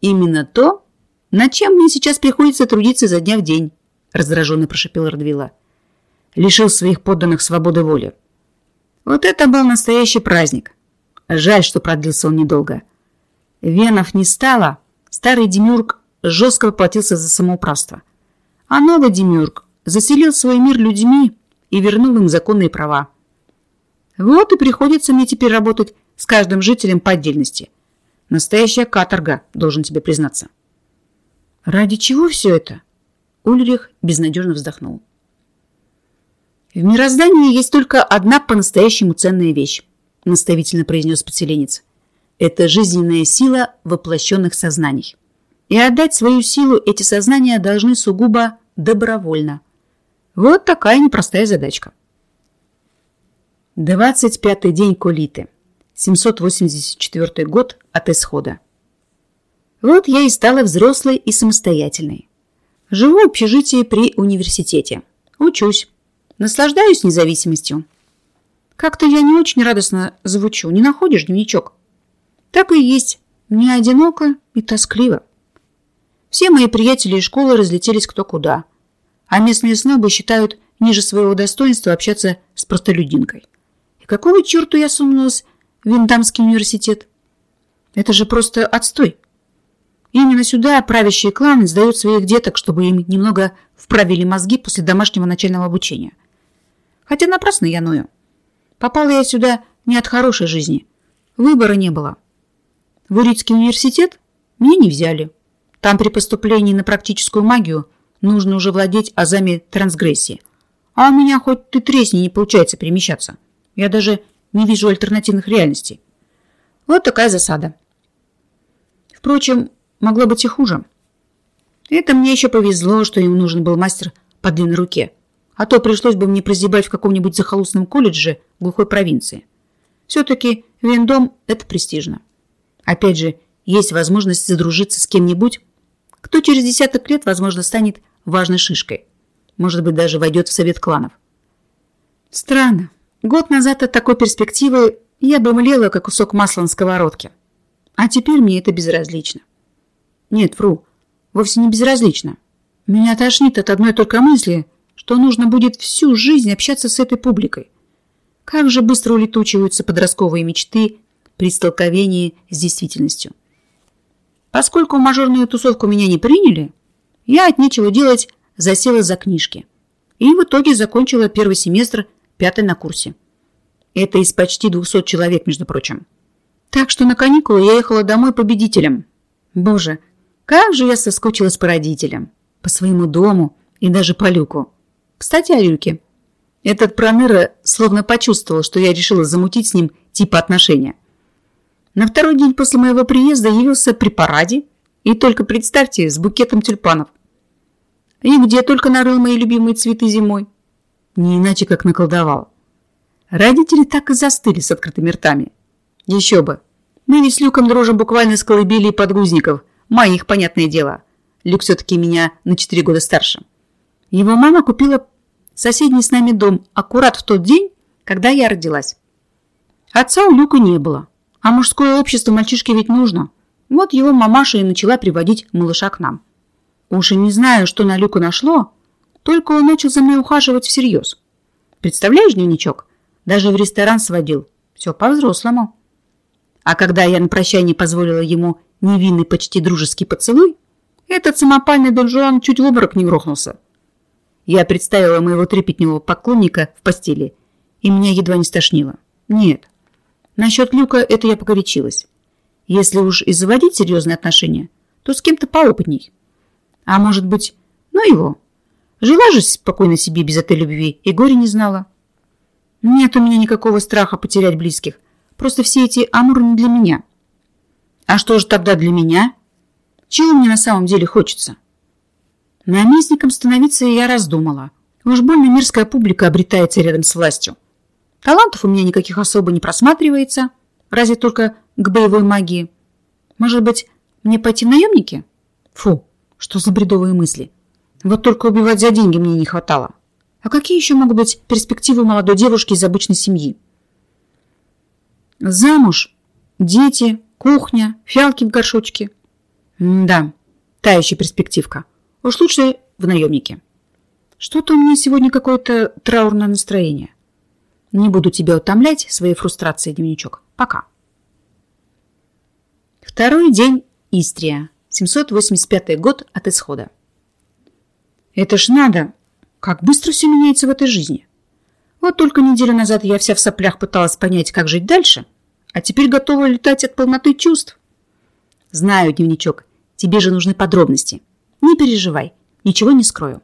Именно то, над чем мне сейчас приходится трудиться за дня в день, раздраженно прошипел Радвила. Лишил своих подданных свободы воли. Вот это был настоящий праздник. Жаль, что продлился он недолго. Венов не стало, старый Демюрк жестко поплатился за самоуправство. А новый Демюрк заселил свой мир людьми и вернул им законные права. Вот и приходится мне теперь работать с каждым жителем по отдельности. Настоящая каторга, должен тебе признаться. Ради чего все это? Ульрих безнадежно вздохнул. «В мироздании есть только одна по-настоящему ценная вещь», наставительно произнес подселенец. «Это жизненная сила воплощенных сознаний. И отдать свою силу эти сознания должны сугубо добровольно. Вот такая непростая задачка». 25-й день Колиты. 784 год от исхода. Вот я и стала взрослой и самостоятельной. Живу в общежитии при университете. Учусь. Наслаждаюсь независимостью. Как-то я не очень радостно звучу, не находишь дневничок? Так и есть. Мне одиноко и тоскливо. Все мои приятели из школы разлетелись кто куда. А местные снобы считают ниже своего достоинства общаться с простолюдинкой. И какого черту я сунулась в Виндамский университет? Это же просто отстой. Именно сюда правящие кланы сдают своих деток, чтобы им немного вправили мозги после домашнего начального обучения. Хотя напрасно я ною. Попала я сюда не от хорошей жизни. Выбора не было. В Урицкий университет меня не взяли. Там при поступлении на практическую магию нужно уже владеть азами трансгрессии. А у меня хоть ты тресни не получается перемещаться. Я даже не вижу альтернативных реальностей. Вот такая засада. Впрочем, могло быть и хуже. Это мне еще повезло, что им нужен был мастер по длинной руке а то пришлось бы мне прозябать в каком-нибудь захолустном колледже глухой провинции. Все-таки вендом – это престижно. Опять же, есть возможность задружиться с кем-нибудь, кто через десяток лет, возможно, станет важной шишкой. Может быть, даже войдет в совет кланов. Странно. Год назад от такой перспективы я бы млела, как кусок масла на сковородке. А теперь мне это безразлично. Нет, вру, вовсе не безразлично. Меня тошнит от одной только мысли, что нужно будет всю жизнь общаться с этой публикой. Как же быстро улетучиваются подростковые мечты при столкновении с действительностью. Поскольку в мажорную тусовку меня не приняли, я от нечего делать засела за книжки. И в итоге закончила первый семестр пятый на курсе. Это из почти 200 человек, между прочим. Так что на каникулы я ехала домой победителем. Боже, как же я соскучилась по родителям, по своему дому и даже по Люку. Кстати, о Люке. Этот проныра словно почувствовал, что я решила замутить с ним типа отношения. На второй день после моего приезда явился при параде, и только представьте, с букетом тюльпанов. И где только нарыл мои любимые цветы зимой. Не иначе, как наколдовал. Родители так и застыли с открытыми ртами. Еще бы. Мы ведь с Люком дружим буквально с колыбели и подгузников. Моих, понятное дело. Люк все-таки меня на 4 года старше. Его мама купила соседний с нами дом аккурат в тот день, когда я родилась. Отца у Люка не было. А мужское общество мальчишке ведь нужно. Вот его мамаша и начала приводить малыша к нам. Уж и не знаю, что на Люку нашло, только он начал за мной ухаживать всерьез. Представляешь, дневничок? Даже в ресторан сводил. Все по-взрослому. А когда я на прощание позволила ему невинный почти дружеский поцелуй, этот самопальный Дон Жуан чуть в обморок не грохнулся. Я представила моего трепетнего поклонника в постели, и меня едва не стошнило. Нет, насчет Люка это я погорячилась. Если уж и заводить серьезные отношения, то с кем-то поопытней. А может быть, ну его. Жила же спокойно себе без этой любви и горя не знала. Нет у меня никакого страха потерять близких. Просто все эти амуры не для меня. А что же тогда для меня? Чего мне на самом деле хочется? Наместником становиться я раздумала. Уж больно мирская публика обретается рядом с властью. Талантов у меня никаких особо не просматривается, разве только к боевой магии. Может быть, мне пойти в наемники? Фу, что за бредовые мысли. Вот только убивать за деньги мне не хватало. А какие еще могут быть перспективы молодой девушки из обычной семьи? Замуж, дети, кухня, фиалки в горшочке. М да, та еще перспективка. Уж лучше в наемнике. Что-то у меня сегодня какое-то траурное настроение. Не буду тебя утомлять своей фрустрацией, дневничок. Пока. Второй день Истрия. 785 год от исхода. Это ж надо! Как быстро все меняется в этой жизни. Вот только неделю назад я вся в соплях пыталась понять, как жить дальше, а теперь готова летать от полноты чувств. Знаю, дневничок, тебе же нужны подробности. Не переживай, ничего не скрою.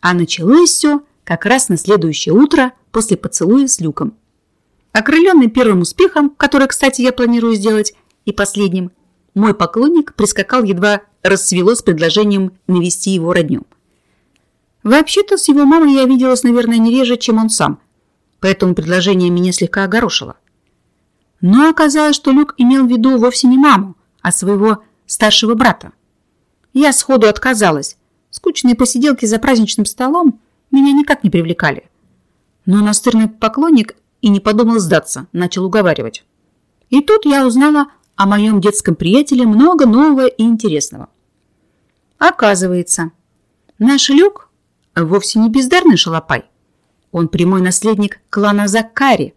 А началось все как раз на следующее утро после поцелуя с Люком. Окрыленный первым успехом, который, кстати, я планирую сделать, и последним, мой поклонник прискакал едва рассвело с предложением навести его родню. Вообще-то с его мамой я виделась, наверное, не реже, чем он сам, поэтому предложение меня слегка огорошило. Но оказалось, что Люк имел в виду вовсе не маму, а своего старшего брата. Я сходу отказалась. Скучные посиделки за праздничным столом меня никак не привлекали. Но настырный поклонник и не подумал сдаться, начал уговаривать. И тут я узнала о моем детском приятеле много нового и интересного. Оказывается, наш Люк вовсе не бездарный шалопай. Он прямой наследник клана Закари.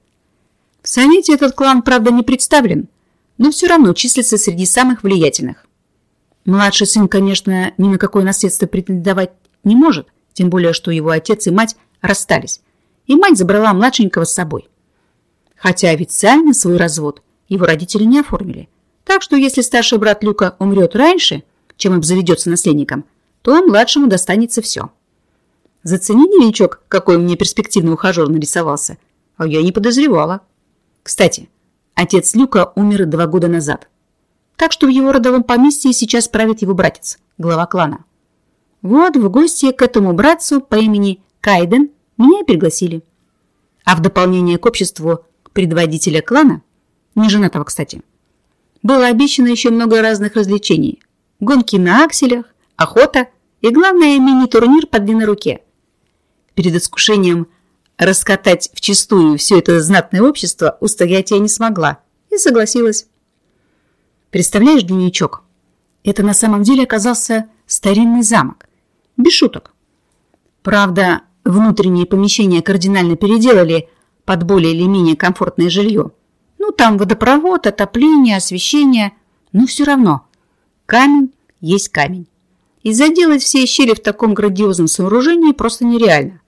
В Совете этот клан, правда, не представлен, но все равно числится среди самых влиятельных. Младший сын, конечно, ни на какое наследство претендовать не может, тем более, что его отец и мать расстались, и мать забрала младшенького с собой. Хотя официально свой развод его родители не оформили. Так что если старший брат Люка умрет раньше, чем обзаведется наследником, то младшему достанется все. Зацени, новичок, какой мне перспективный ухажер нарисовался. А я не подозревала. Кстати, отец Люка умер два года назад. Так что в его родовом поместье сейчас правит его братец, глава клана. Вот в гости к этому братцу по имени Кайден меня и пригласили. А в дополнение к обществу предводителя клана, не женатого, кстати, было обещано еще много разных развлечений. Гонки на акселях, охота и, главное, мини-турнир по длинной руке. Перед искушением раскатать вчистую все это знатное общество устоять я не смогла и согласилась. Представляешь, дневничок, это на самом деле оказался старинный замок. Без шуток. Правда, внутренние помещения кардинально переделали под более или менее комфортное жилье. Ну, там водопровод, отопление, освещение. Но все равно камень есть камень. И заделать все щели в таком грандиозном сооружении просто нереально.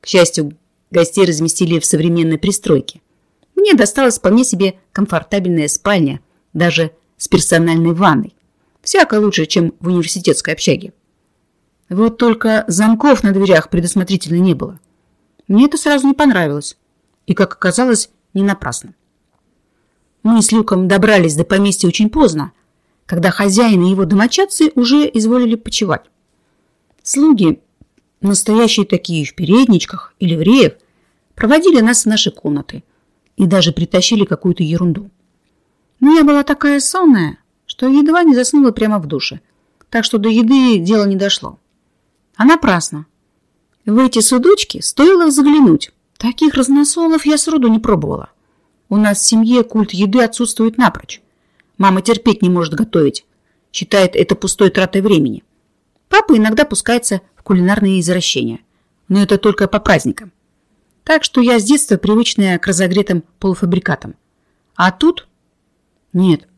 К счастью, гостей разместили в современной пристройке. Мне досталась вполне себе комфортабельная спальня, даже с персональной ванной. Всяко лучше, чем в университетской общаге. Вот только замков на дверях предусмотрительно не было. Мне это сразу не понравилось. И, как оказалось, не напрасно. Мы с Люком добрались до поместья очень поздно, когда хозяин и его домочадцы уже изволили почевать. Слуги, настоящие такие в передничках или в реях, проводили нас в наши комнаты и даже притащили какую-то ерунду. Но я была такая сонная, что едва не заснула прямо в душе, так что до еды дело не дошло. А напрасно. В эти судочки стоило заглянуть. Таких разносолов я сроду не пробовала. У нас в семье культ еды отсутствует напрочь. Мама терпеть не может готовить. Считает это пустой тратой времени. Папа иногда пускается в кулинарные извращения. Но это только по праздникам. Так что я с детства привычная к разогретым полуфабрикатам. А тут... Нет,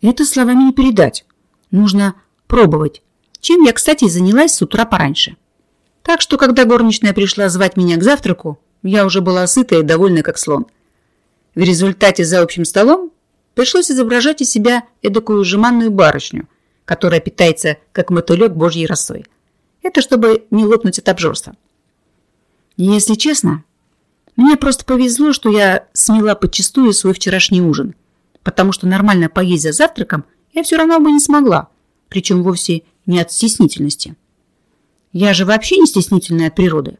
это словами не передать. Нужно пробовать. Чем я, кстати, занялась с утра пораньше. Так что, когда горничная пришла звать меня к завтраку, я уже была сытая и довольная, как слон. В результате за общим столом пришлось изображать из себя эдакую жеманную барышню, которая питается, как мотылек божьей росой. Это чтобы не лопнуть от обжорства. Если честно, мне просто повезло, что я смела подчистую свой вчерашний ужин, потому что нормально поесть за завтраком я все равно бы не смогла, причем вовсе не от стеснительности. Я же вообще не стеснительная от природы.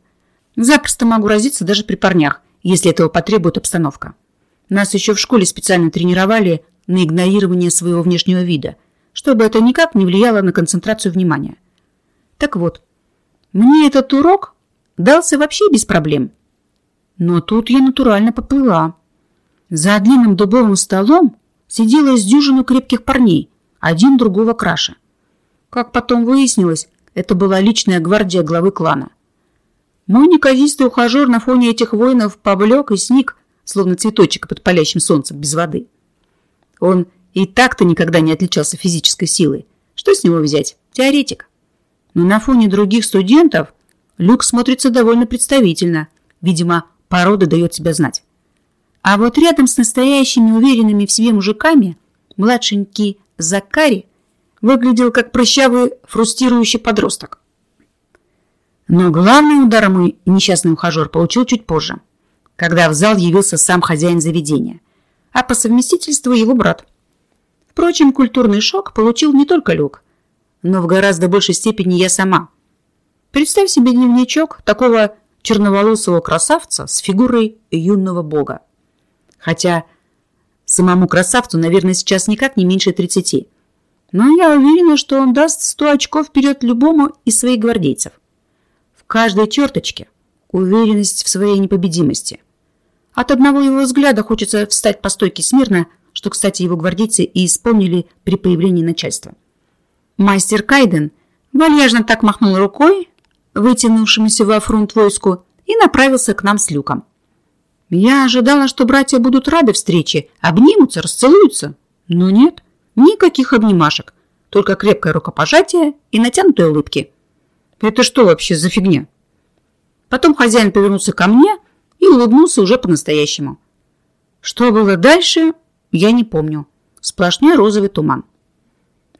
Запросто могу разиться даже при парнях, если этого потребует обстановка. Нас еще в школе специально тренировали на игнорирование своего внешнего вида, чтобы это никак не влияло на концентрацию внимания. Так вот, мне этот урок дался вообще без проблем. Но тут я натурально поплыла. За длинным дубовым столом сидела из дюжину крепких парней, один другого краше. Как потом выяснилось, это была личная гвардия главы клана. Мой неказистый ухажер на фоне этих воинов поблек и сник, словно цветочек под палящим солнцем без воды. Он и так-то никогда не отличался физической силой. Что с него взять? Теоретик. Но на фоне других студентов Люк смотрится довольно представительно. Видимо, порода дает себя знать. А вот рядом с настоящими уверенными в себе мужиками младшенький Закари выглядел как прыщавый фрустирующий подросток. Но главный удар мой несчастный ухажер получил чуть позже, когда в зал явился сам хозяин заведения, а по совместительству его брат. Впрочем, культурный шок получил не только Люк, но в гораздо большей степени я сама. Представь себе дневничок такого черноволосого красавца с фигурой юного бога. Хотя самому красавцу, наверное, сейчас никак не меньше тридцати. Но я уверена, что он даст сто очков вперед любому из своих гвардейцев. В каждой черточке уверенность в своей непобедимости. От одного его взгляда хочется встать по стойке смирно, что, кстати, его гвардейцы и исполнили при появлении начальства. Мастер Кайден вальяжно так махнул рукой, вытянувшемуся во фронт войску, и направился к нам с люком. Я ожидала, что братья будут рады встрече, обнимутся, расцелуются. Но нет. Никаких обнимашек, только крепкое рукопожатие и натянутые улыбки. Это что вообще за фигня? Потом хозяин повернулся ко мне и улыбнулся уже по-настоящему. Что было дальше, я не помню. Сплошной розовый туман.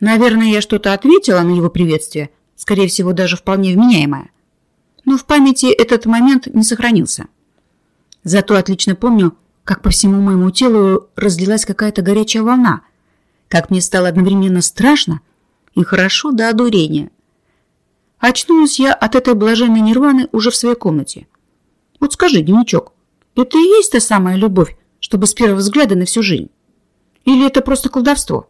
Наверное, я что-то ответила на его приветствие, скорее всего, даже вполне вменяемое. Но в памяти этот момент не сохранился. Зато отлично помню, как по всему моему телу разлилась какая-то горячая волна – как мне стало одновременно страшно и хорошо до одурения. Очнулась я от этой блаженной нирваны уже в своей комнате. Вот скажи, дневничок, это и есть та самая любовь, чтобы с первого взгляда на всю жизнь? Или это просто колдовство?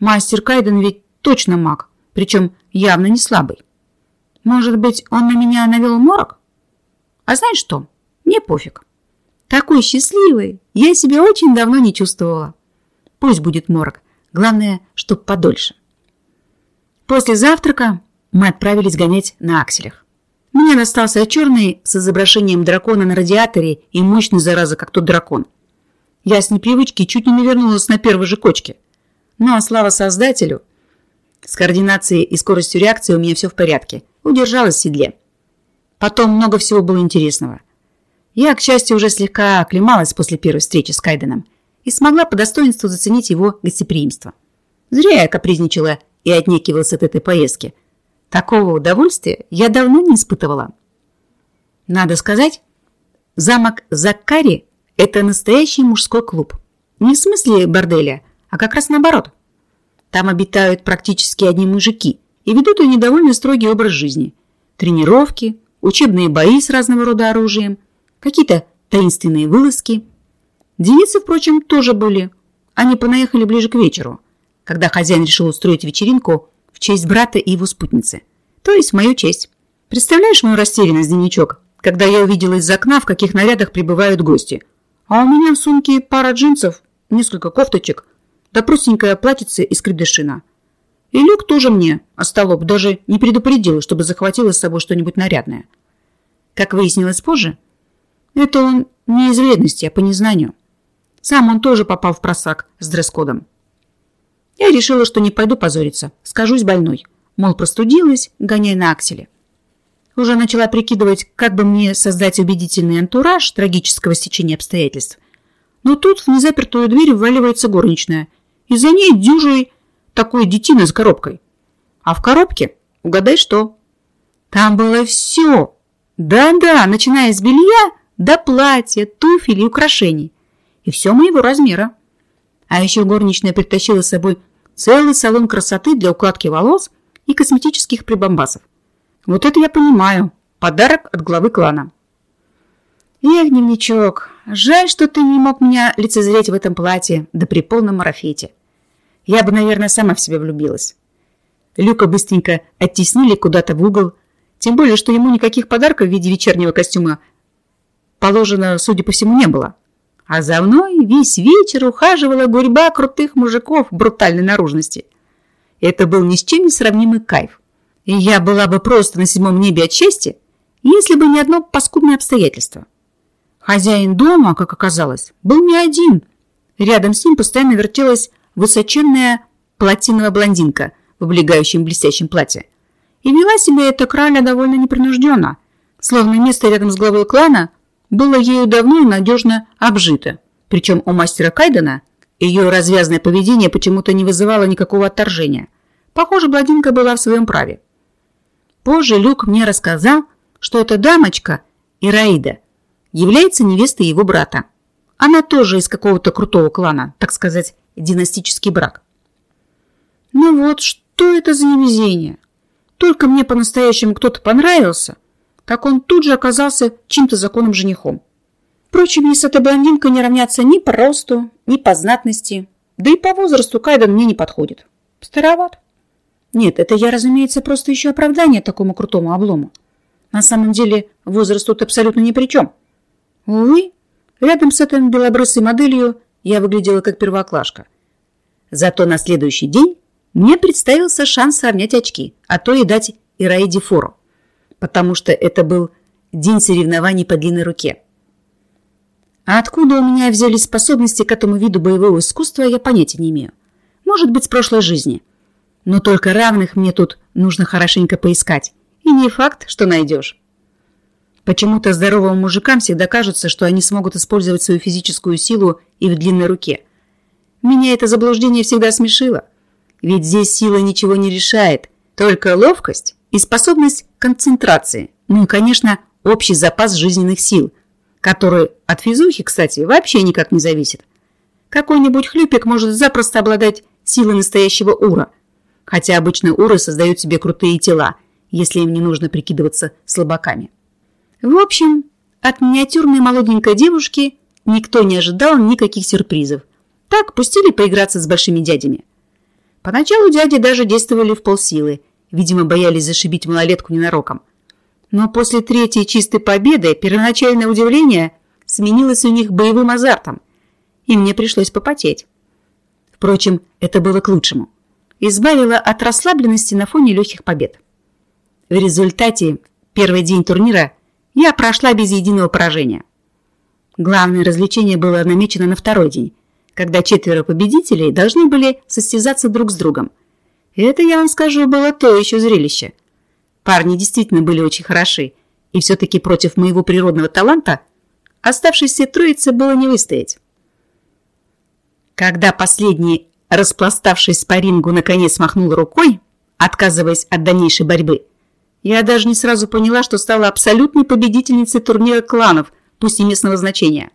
Мастер Кайден ведь точно маг, причем явно не слабый. Может быть, он на меня навел морок? А знаешь что? Мне пофиг. Такой счастливый я себя очень давно не чувствовала. Пусть будет морг. Главное, чтоб подольше. После завтрака мы отправились гонять на акселях. Мне достался черный с изображением дракона на радиаторе и мощный, зараза, как тот дракон. Я с непривычки чуть не навернулась на первой же кочке. Ну а слава создателю, с координацией и скоростью реакции у меня все в порядке. Удержалась в седле. Потом много всего было интересного. Я, к счастью, уже слегка оклемалась после первой встречи с Кайденом и смогла по достоинству заценить его гостеприимство. Зря я капризничала и отнекивалась от этой поездки. Такого удовольствия я давно не испытывала. Надо сказать, замок Закари – это настоящий мужской клуб. Не в смысле борделя, а как раз наоборот. Там обитают практически одни мужики и ведут они довольно строгий образ жизни. Тренировки, учебные бои с разного рода оружием, какие-то таинственные вылазки. Девицы, впрочем, тоже были. Они понаехали ближе к вечеру, когда хозяин решил устроить вечеринку в честь брата и его спутницы. То есть в мою честь. Представляешь мою растерянность, Денечок, когда я увидела из окна, в каких нарядах прибывают гости. А у меня в сумке пара джинсов, несколько кофточек, да простенькая платьице из крепдышина. И Люк тоже мне, остолоп, даже не предупредил, чтобы захватила с собой что-нибудь нарядное. Как выяснилось позже, это он не из вредности, а по незнанию. Сам он тоже попал в просак с дресс-кодом. Я решила, что не пойду позориться, скажусь больной. Мол, простудилась, гоняй на акселе. Уже начала прикидывать, как бы мне создать убедительный антураж трагического стечения обстоятельств. Но тут в незапертую дверь вваливается горничная. И за ней дюжий такой детина с коробкой. А в коробке, угадай что? Там было все. Да-да, начиная с белья до платья, туфель и украшений. И все моего размера. А еще горничная притащила с собой целый салон красоты для укладки волос и косметических прибамбасов. Вот это я понимаю. Подарок от главы клана. Эх, дневничок, жаль, что ты не мог меня лицезреть в этом платье, да при полном марафете. Я бы, наверное, сама в себя влюбилась. Люка быстренько оттеснили куда-то в угол, тем более, что ему никаких подарков в виде вечернего костюма положено, судя по всему, не было. А за мной весь вечер ухаживала гурьба крутых мужиков брутальной наружности. Это был ни с чем не сравнимый кайф. И я была бы просто на седьмом небе от счастья, если бы не одно паскудное обстоятельство. Хозяин дома, как оказалось, был не один. Рядом с ним постоянно вертелась высоченная платиновая блондинка в облегающем блестящем платье. И вела себя эта краля довольно непринужденно, словно место рядом с главой клана было ею давно и надежно обжито. Причем у мастера Кайдена ее развязное поведение почему-то не вызывало никакого отторжения. Похоже, блондинка была в своем праве. Позже Люк мне рассказал, что эта дамочка, Ираида, является невестой его брата. Она тоже из какого-то крутого клана, так сказать, династический брак. Ну вот, что это за невезение? Только мне по-настоящему кто-то понравился, как он тут же оказался чьим-то законным женихом. Впрочем, мне с этой блондинкой не равняться ни по росту, ни по знатности, да и по возрасту Кайден мне не подходит. Староват. Нет, это я, разумеется, просто еще оправдание такому крутому облому. На самом деле возраст тут абсолютно ни при чем. Увы, рядом с этой белобрысой моделью я выглядела как первоклашка. Зато на следующий день мне представился шанс сравнять очки, а то и дать Ираиде фору, потому что это был день соревнований по длинной руке. А откуда у меня взялись способности к этому виду боевого искусства, я понятия не имею. Может быть, с прошлой жизни. Но только равных мне тут нужно хорошенько поискать. И не факт, что найдешь. Почему-то здоровым мужикам всегда кажется, что они смогут использовать свою физическую силу и в длинной руке. Меня это заблуждение всегда смешило. Ведь здесь сила ничего не решает, только ловкость и способность концентрации. Ну и, конечно, общий запас жизненных сил, который от физухи, кстати, вообще никак не зависит. Какой-нибудь хлюпик может запросто обладать силой настоящего ура, хотя обычно уры создают себе крутые тела, если им не нужно прикидываться слабаками. В общем, от миниатюрной молоденькой девушки никто не ожидал никаких сюрпризов. Так пустили поиграться с большими дядями. Поначалу дяди даже действовали в полсилы, видимо, боялись зашибить малолетку ненароком. Но после третьей чистой победы первоначальное удивление сменилось у них боевым азартом, и мне пришлось попотеть. Впрочем, это было к лучшему. Избавило от расслабленности на фоне легких побед. В результате первый день турнира – я прошла без единого поражения. Главное развлечение было намечено на второй день, когда четверо победителей должны были состязаться друг с другом. Это, я вам скажу, было то еще зрелище. Парни действительно были очень хороши, и все-таки против моего природного таланта оставшейся троице было не выстоять. Когда последний, распластавшись по рингу, наконец махнул рукой, отказываясь от дальнейшей борьбы, Я даже не сразу поняла, что стала абсолютной победительницей турнира кланов, пусть и местного значения.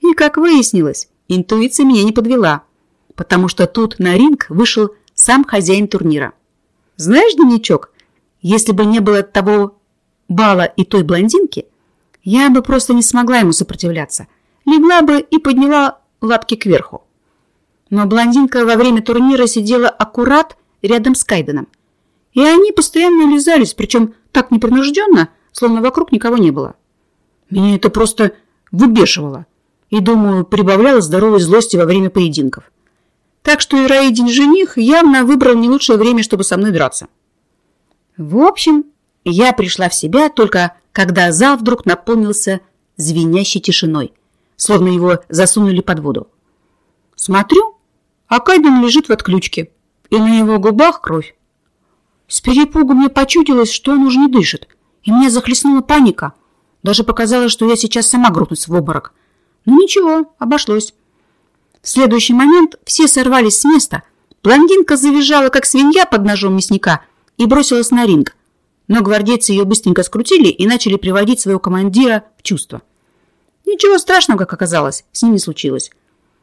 И, как выяснилось, интуиция меня не подвела, потому что тут на ринг вышел сам хозяин турнира. Знаешь, дневничок, если бы не было того бала и той блондинки, я бы просто не смогла ему сопротивляться. Легла бы и подняла лапки кверху. Но блондинка во время турнира сидела аккурат рядом с Кайденом. И они постоянно лизались, причем так непринужденно, словно вокруг никого не было. Меня это просто выбешивало. И, думаю, прибавляло здоровой злости во время поединков. Так что Ираидин жених явно выбрал не лучшее время, чтобы со мной драться. В общем, я пришла в себя только когда зал вдруг наполнился звенящей тишиной, словно его засунули под воду. Смотрю, а Кайден лежит в отключке, и на его губах кровь. С перепугу мне почудилось, что он уже не дышит, и меня захлестнула паника. Даже показалось, что я сейчас сама грохнусь в обморок. Но ничего, обошлось. В следующий момент все сорвались с места. Блондинка завизжала, как свинья под ножом мясника, и бросилась на ринг. Но гвардейцы ее быстренько скрутили и начали приводить своего командира в чувство. Ничего страшного, как оказалось, с ними случилось.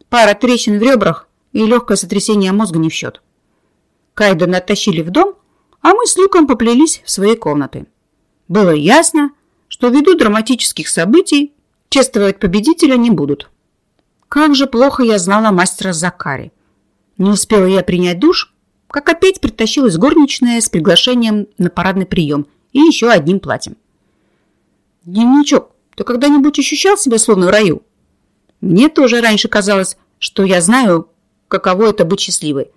Пара трещин в ребрах и легкое сотрясение мозга не в счет. Кайдена оттащили в дом, а мы с Люком поплелись в свои комнаты. Было ясно, что ввиду драматических событий чествовать победителя не будут. Как же плохо я знала мастера Закари. Не успела я принять душ, как опять притащилась горничная с приглашением на парадный прием и еще одним платьем. «Дневничок, ты когда-нибудь ощущал себя словно в раю?» Мне тоже раньше казалось, что я знаю, каково это быть счастливой.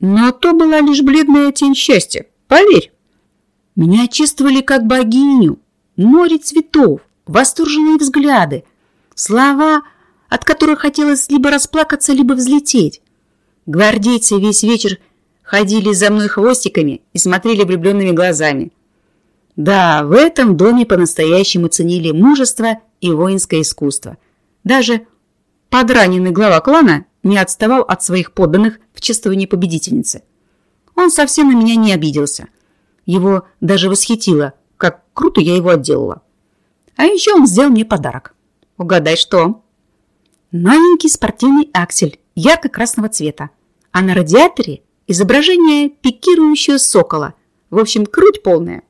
Но то была лишь бледная тень счастья, поверь. Меня чувствовали как богиню, море цветов, восторженные взгляды, слова – от которых хотелось либо расплакаться, либо взлететь. Гвардейцы весь вечер ходили за мной хвостиками и смотрели влюбленными глазами. Да, в этом доме по-настоящему ценили мужество и воинское искусство. Даже подраненный глава клана не отставал от своих подданных в чествовании победительницы. Он совсем на меня не обиделся. Его даже восхитило, как круто я его отделала. А еще он сделал мне подарок. Угадай, что? Новенький спортивный аксель ярко-красного цвета, а на радиаторе изображение пикирующего сокола. В общем, круть полная.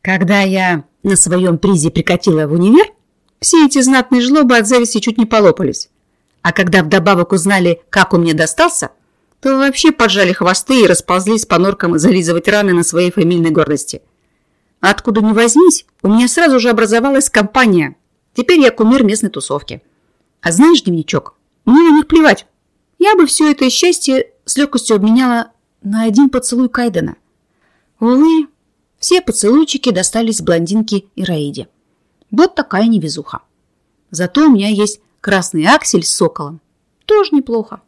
Когда я на своем призе прикатила в универ, все эти знатные жлобы от зависти чуть не полопались. А когда вдобавок узнали, как он мне достался, то вообще поджали хвосты и расползлись по норкам зализывать раны на своей фамильной гордости. Откуда ни возьмись, у меня сразу же образовалась компания. Теперь я кумир местной тусовки. А знаешь, дневничок, мне на них плевать. Я бы все это счастье с легкостью обменяла на один поцелуй Кайдена. Увы, все поцелуйчики достались блондинке и Раиде. Вот такая невезуха. Зато у меня есть красный аксель с соколом. Тоже неплохо.